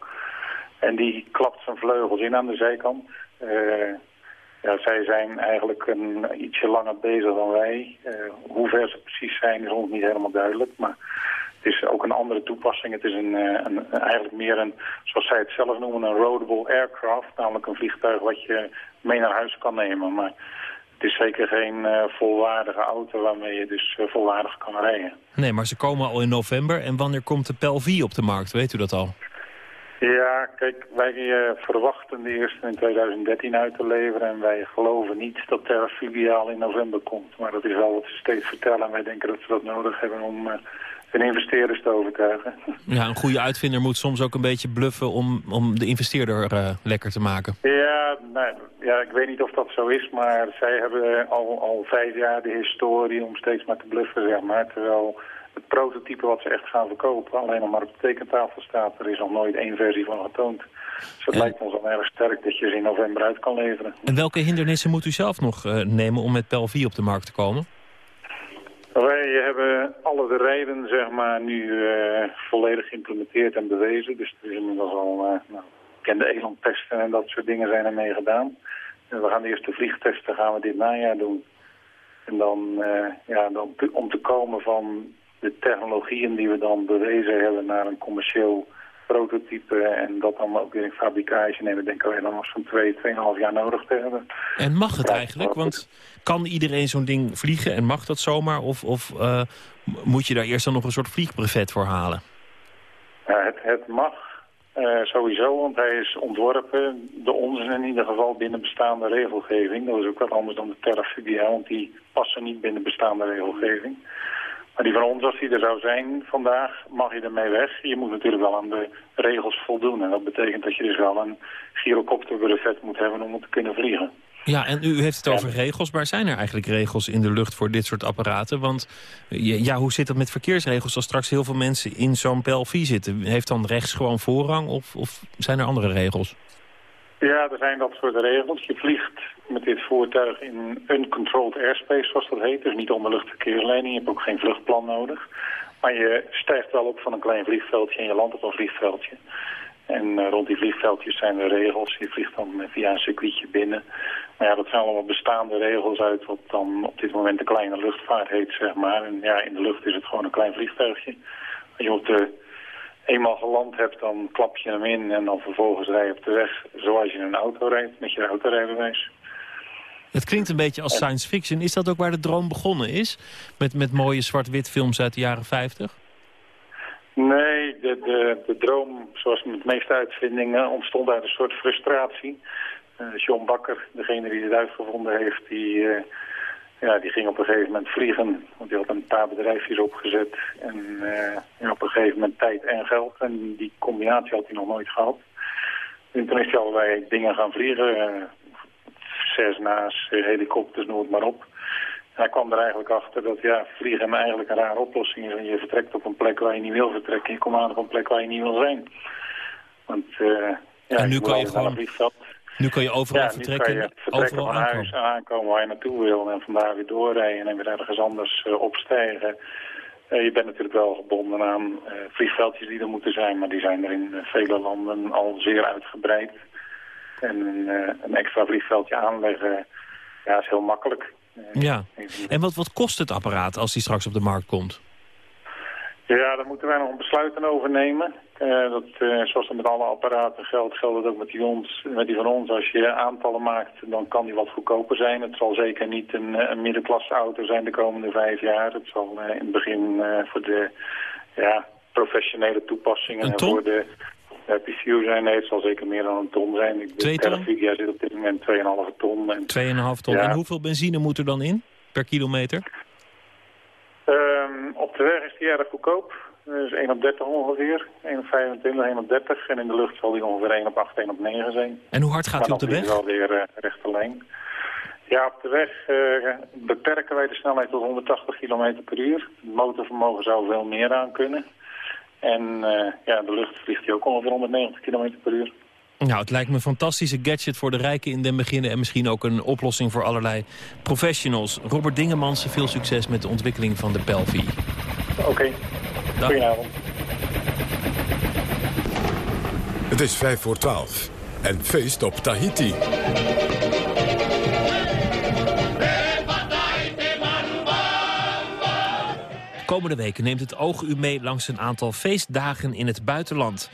En die klapt zijn vleugels in aan de zijkant. Ja, zij zijn eigenlijk een, ietsje langer bezig dan wij. Eh, hoe ver ze precies zijn is ons niet helemaal duidelijk. Maar het is ook een andere toepassing. Het is een, eh, een, eigenlijk meer een, zoals zij het zelf noemen, een roadable aircraft. Namelijk een vliegtuig wat je mee naar huis kan nemen. Maar het is zeker geen eh, volwaardige auto waarmee je dus volwaardig kan rijden. Nee, maar ze komen al in november. En wanneer komt de Pelvi op de markt? Weet u dat al? Ja, kijk, wij eh, verwachten de eerste in 2013 uit te leveren. En wij geloven niet dat Terra Filiaal in november komt. Maar dat is wel wat ze steeds vertellen. En wij denken dat ze dat nodig hebben om eh, hun investeerders te overtuigen. Ja, een goede uitvinder moet soms ook een beetje bluffen om, om de investeerder eh, lekker te maken. Ja, nou, ja, ik weet niet of dat zo is, maar zij hebben al, al vijf jaar de historie om steeds maar te bluffen, zeg maar. Terwijl het prototype wat ze echt gaan verkopen alleen nog maar op de tekentafel staat. Er is nog nooit één versie van getoond. Dus het lijkt ons dan erg sterk dat je ze in november uit kan leveren. En welke hindernissen moet u zelf nog eh, nemen om met Pelvi op de markt te komen? Wij hebben alle de rijden zeg maar, nu eh, volledig geïmplementeerd en bewezen. Dus er is inmiddels al eh nou, bekende elandtesten en dat soort dingen zijn ermee gedaan. En we gaan de eerste vliegtesten gaan we dit najaar doen. En dan, ja, dan om te komen van de technologieën die we dan bewezen hebben naar een commercieel prototype en dat dan ook weer in fabricage nemen, denken wij dan nog zo'n 2, 2,5 jaar nodig te hebben. En mag het eigenlijk? Want kan iedereen zo'n ding vliegen en mag dat zomaar? Of, of eh, moet je daar eerst dan nog een soort vliegbrevet voor halen? Ja, het, het mag eh, sowieso, want hij is ontworpen, de onze in ieder geval, binnen bestaande regelgeving. Dat is ook wat anders dan de Terra want die passen niet binnen bestaande regelgeving. Maar die van ons, als die er zou zijn vandaag, mag je ermee weg. Je moet natuurlijk wel aan de regels voldoen. En dat betekent dat je dus wel een gyrocopterbrevet moet hebben om te kunnen vliegen. Ja, en u heeft het over regels, maar zijn er eigenlijk regels in de lucht voor dit soort apparaten? Want eh, ja, hoe zit het met verkeersregels als straks heel veel mensen in zo'n Pelvi zitten? Heeft dan rechts gewoon voorrang of, of zijn er andere regels? Ja, er zijn dat soort regels. Je vliegt met dit voertuig in uncontrolled airspace, zoals dat heet. Dus niet onder luchtverkeersleiding. Je hebt ook geen vluchtplan nodig. Maar je stijgt wel op van een klein vliegveldje en je landt op een vliegveldje. En eh, rond die vliegveldjes zijn er regels. Je vliegt dan eh, via een circuitje binnen. Maar ja, dat zijn allemaal bestaande regels uit wat dan op dit moment de kleine luchtvaart heet, zeg maar. En ja, in de lucht is het gewoon een klein vliegtuigje. Je op de eenmaal geland hebt, dan klap je hem in en dan vervolgens rij je op de weg zoals je in een auto rijdt, met je autorijbewijs. Het klinkt een beetje als science fiction. Is dat ook waar de droom begonnen is? Met, met mooie zwart-wit films uit de jaren 50? Nee, de, de, de droom, zoals met de meeste uitvindingen, ontstond uit een soort frustratie. Eh, John Bakker, degene die het uitgevonden heeft, die, eh, ja, die ging op een gegeven moment vliegen. Want die had een paar bedrijfjes opgezet. En eh, op een gegeven moment tijd en geld. En die combinatie had hij nog nooit gehad. En toen is hij allerlei dingen gaan vliegen. Cessna's, eh, helikopters, noem het maar op. En hij kwam er eigenlijk achter dat ja, vliegen eigenlijk een rare oplossing is. En je vertrekt op een plek waar je niet wil vertrekken. En je komt aan op een plek waar je niet wil zijn. Want eh, ja, En nu kan je gewoon. Nu kan je overal ja, vertrekken kan je vertrekken overal aankomen. huis aankomen waar je naartoe wil. En vandaar weer doorrijden en weer ergens anders eh, opstijgen. Eh, je bent natuurlijk wel gebonden aan eh, vliegveldjes die er moeten zijn. Maar die zijn er in vele landen al zeer uitgebreid. En een, een extra vliegveldje aanleggen ja, is heel makkelijk. Ja. En wat, wat kost het apparaat als die straks op de markt komt? Ja, daar moeten wij nog een besluit aan overnemen. Eh, dat, eh, zoals dat met alle apparaten geldt, geldt het ook met die, ons, met die van ons. Als je aantallen maakt, dan kan die wat goedkoper zijn. Het zal zeker niet een, eh, een middenklasse auto zijn de komende vijf jaar. Het zal in het begin voor de ja, professionele toepassingen... en voor de PCU zijn. Nee, het zal zeker meer dan een ton zijn. Ik- Twee ton? Terrafigia zit op dit moment 2,5 ton. En, 2,5 ton. Ja. En hoeveel benzine moet er dan in per kilometer? Ehm, op de weg is die erg goedkoop. Dus 1 op 30 ongeveer. 1 op 25, 1 op 30. En in de lucht zal die ongeveer 1 op 8, 1 op 9 zijn. En hoe hard gaat hij op de weg? is het wel weer eh, rechte lijn. Ja, op de weg eh, beperken wij de snelheid tot 180 km per uur. Het motorvermogen zou veel meer aan kunnen. En eh, ja, de lucht vliegt hij ook ongeveer 190 km per uur. Nou, het lijkt me een fantastische gadget voor de rijken in den beginnen... en misschien ook een oplossing voor allerlei professionals. Robert Dingemans, veel succes met de ontwikkeling van de Pelvi. Oké, Dag. goedenavond. Het is 5 voor 12. En feest op Tahiti. Komende weken neemt het oog u mee langs een aantal feestdagen in het buitenland.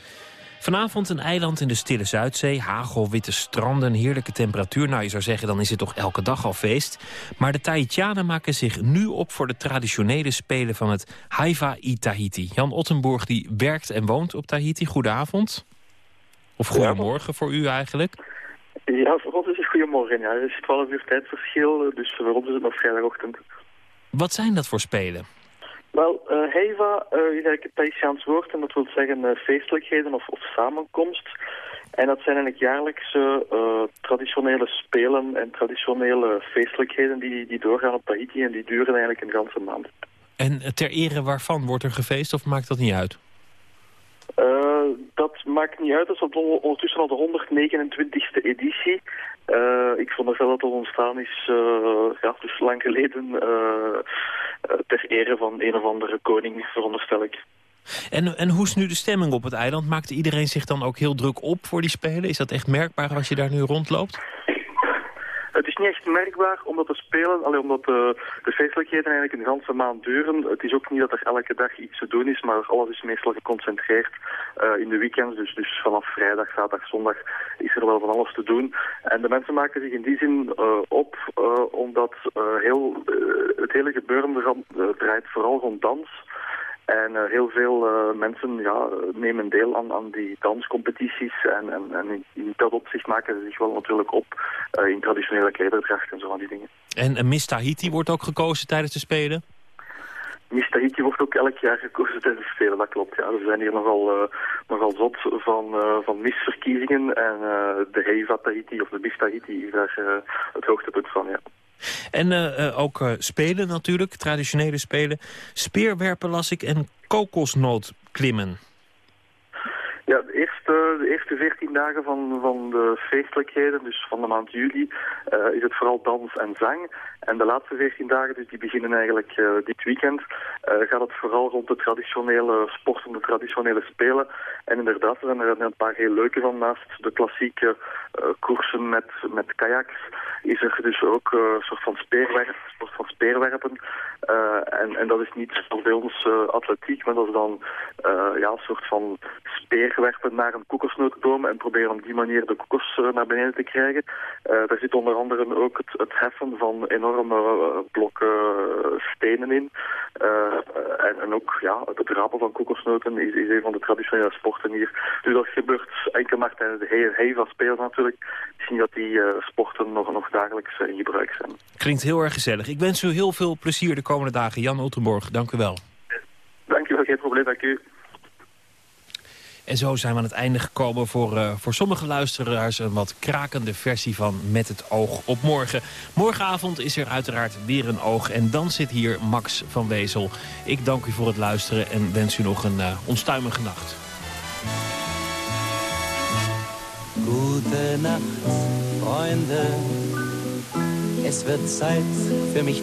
Vanavond een eiland in de Stille Zuidzee, hagel, witte stranden, heerlijke temperatuur. Nou, je zou zeggen, dan is het toch elke dag al feest. Maar de Tahitianen maken zich nu op voor de traditionele spelen van het Haifa i Tahiti. Jan Ottenburg die werkt en woont op Tahiti. Goedenavond. Of goedemorgen voor u eigenlijk. Ja, voor ons is het goedemorgen. Ja. Er is 12 uur tijdverschil, dus voor ons is het nog vrijdagochtend. Wat zijn dat voor spelen? Wel, eh Heiva eh, is eigenlijk het Tahitiaans woord en dat wil zeggen eh, feestelijkheden of, of samenkomst. En dat zijn eigenlijk jaarlijkse eh, traditionele spelen en traditionele feestelijkheden die, die doorgaan op Tahiti en die duren eigenlijk een ganse maand. En ter ere waarvan wordt er gefeest of maakt dat niet uit? Eh, dat maakt niet uit, dat is on- ondertussen al de 129e editie. Eh, ik vond dat dat het ontstaan is, eh, ja, dus lang geleden, eh, ter ere van een of andere koning, veronderstel ik. En, en hoe is nu de stemming op het eiland? Maakt iedereen zich dan ook heel druk op voor die spelen? Is dat echt merkbaar als je daar nu rondloopt? Het is niet echt merkbaar omdat de spelen, allee, omdat de, de feestelijkheden eigenlijk een ganse maand duren. Het is ook niet dat er elke dag iets te doen is, maar alles is meestal geconcentreerd eh, in de weekends. Dus, dus vanaf vrijdag, zaterdag, zondag is er wel van alles te doen. En de mensen maken zich in die zin eh, op eh, omdat eh, heel, eh, het hele gebeuren eh, draait vooral rond dans. En eh, heel veel eh, mensen ja, nemen deel aan, aan die danscompetities. En, en, en in, dat opzicht maken ze zich wel natuurlijk op eh, in traditionele klederdracht en zo van die dingen. En Miss Tahiti wordt ook gekozen tijdens de Spelen? Miss Tahiti wordt ook elk jaar gekozen tijdens de Spelen, dat klopt. Ja. We zijn hier nogal, nogal zot van, van misverkiezingen. En de Heva Tahiti of de Miss Tahiti is daar het hoogtepunt van, ja. En eh, eh, ook eh, spelen natuurlijk, traditionele spelen. Speerwerpen las ik en kokosnootklimmen. Ja, de de eerste 14 dagen van, van de feestelijkheden, dus van de maand juli, eh, is het vooral dans en zang. En de laatste 14 dagen, dus die beginnen eigenlijk eh, dit weekend, eh, gaat het vooral rond de traditionele sporten, de traditionele spelen. En inderdaad, er zijn er een paar heel leuke van. Naast de klassieke koersen met, met kajaks is er dus ook een soort van speerwerp, sport van speerwerpen. En, en dat is niet bij ons atletiek, maar dat is dan ja, een soort van speerwerpen naar een kokosnootboom en proberen op die manier de kokos eh, naar beneden te krijgen. Eh, daar zit onder andere ook het, het heffen van enorme eh, blokken stenen in. En, en ook ja, het rapen van kokosnoten is, is een van de traditionele sporten hier. Dus dat gebeurt enkel maar tijdens de he- Heva-spelen natuurlijk. Ik zie dat die sporten nog, nog dagelijks in gebruik zijn. Klinkt heel erg gezellig. Ik wens u heel veel plezier de komende dagen. Jan Ottenborg, dank u wel. Dankjewel, geen probleem, dank u. En zo zijn we aan het einde gekomen voor, eh, voor sommige luisteraars... een wat krakende versie van Met het oog op morgen. Morgenavond is er uiteraard weer een oog. En dan zit hier Max van Wezel. Ik dank u voor het luisteren en wens u nog een eh, onstuimige nacht. Gute Nacht. Es wird Zeit für mich.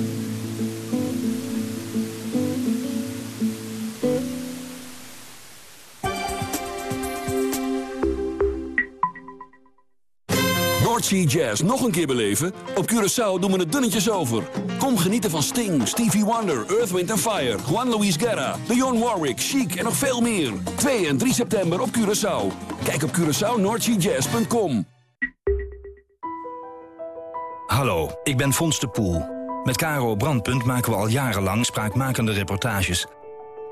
Noordsea Jazz nog een keer beleven? Op Curaçao doen we het dunnetjes over. Kom genieten van Sting, Stevie Wonder, Earth, Wind Fire... Juan Luis Guerra, Dionne Warwick, Chic en nog veel meer. 2 en 3 september op Curaçao. Kijk op CuraçaoNoordseaJazz.com. Hallo, ik ben Fons de Poel. Met Caro Brandpunt maken we al jarenlang spraakmakende reportages.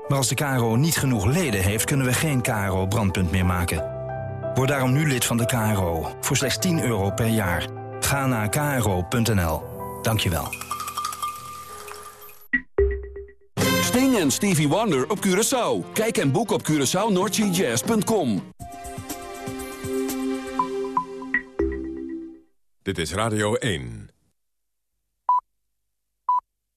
Maar als de KRO niet genoeg leden heeft, kunnen we geen KRO Brandpunt meer maken. Word daarom nu lid van de KRO, voor slechts 10 euro per jaar. Ga naar kro.nl. Dankjewel. Sting en Stevie Wonder op Curaçao. Kijk en boek op CuraçaoNoordseaJazz.com. Dit is Radio 1.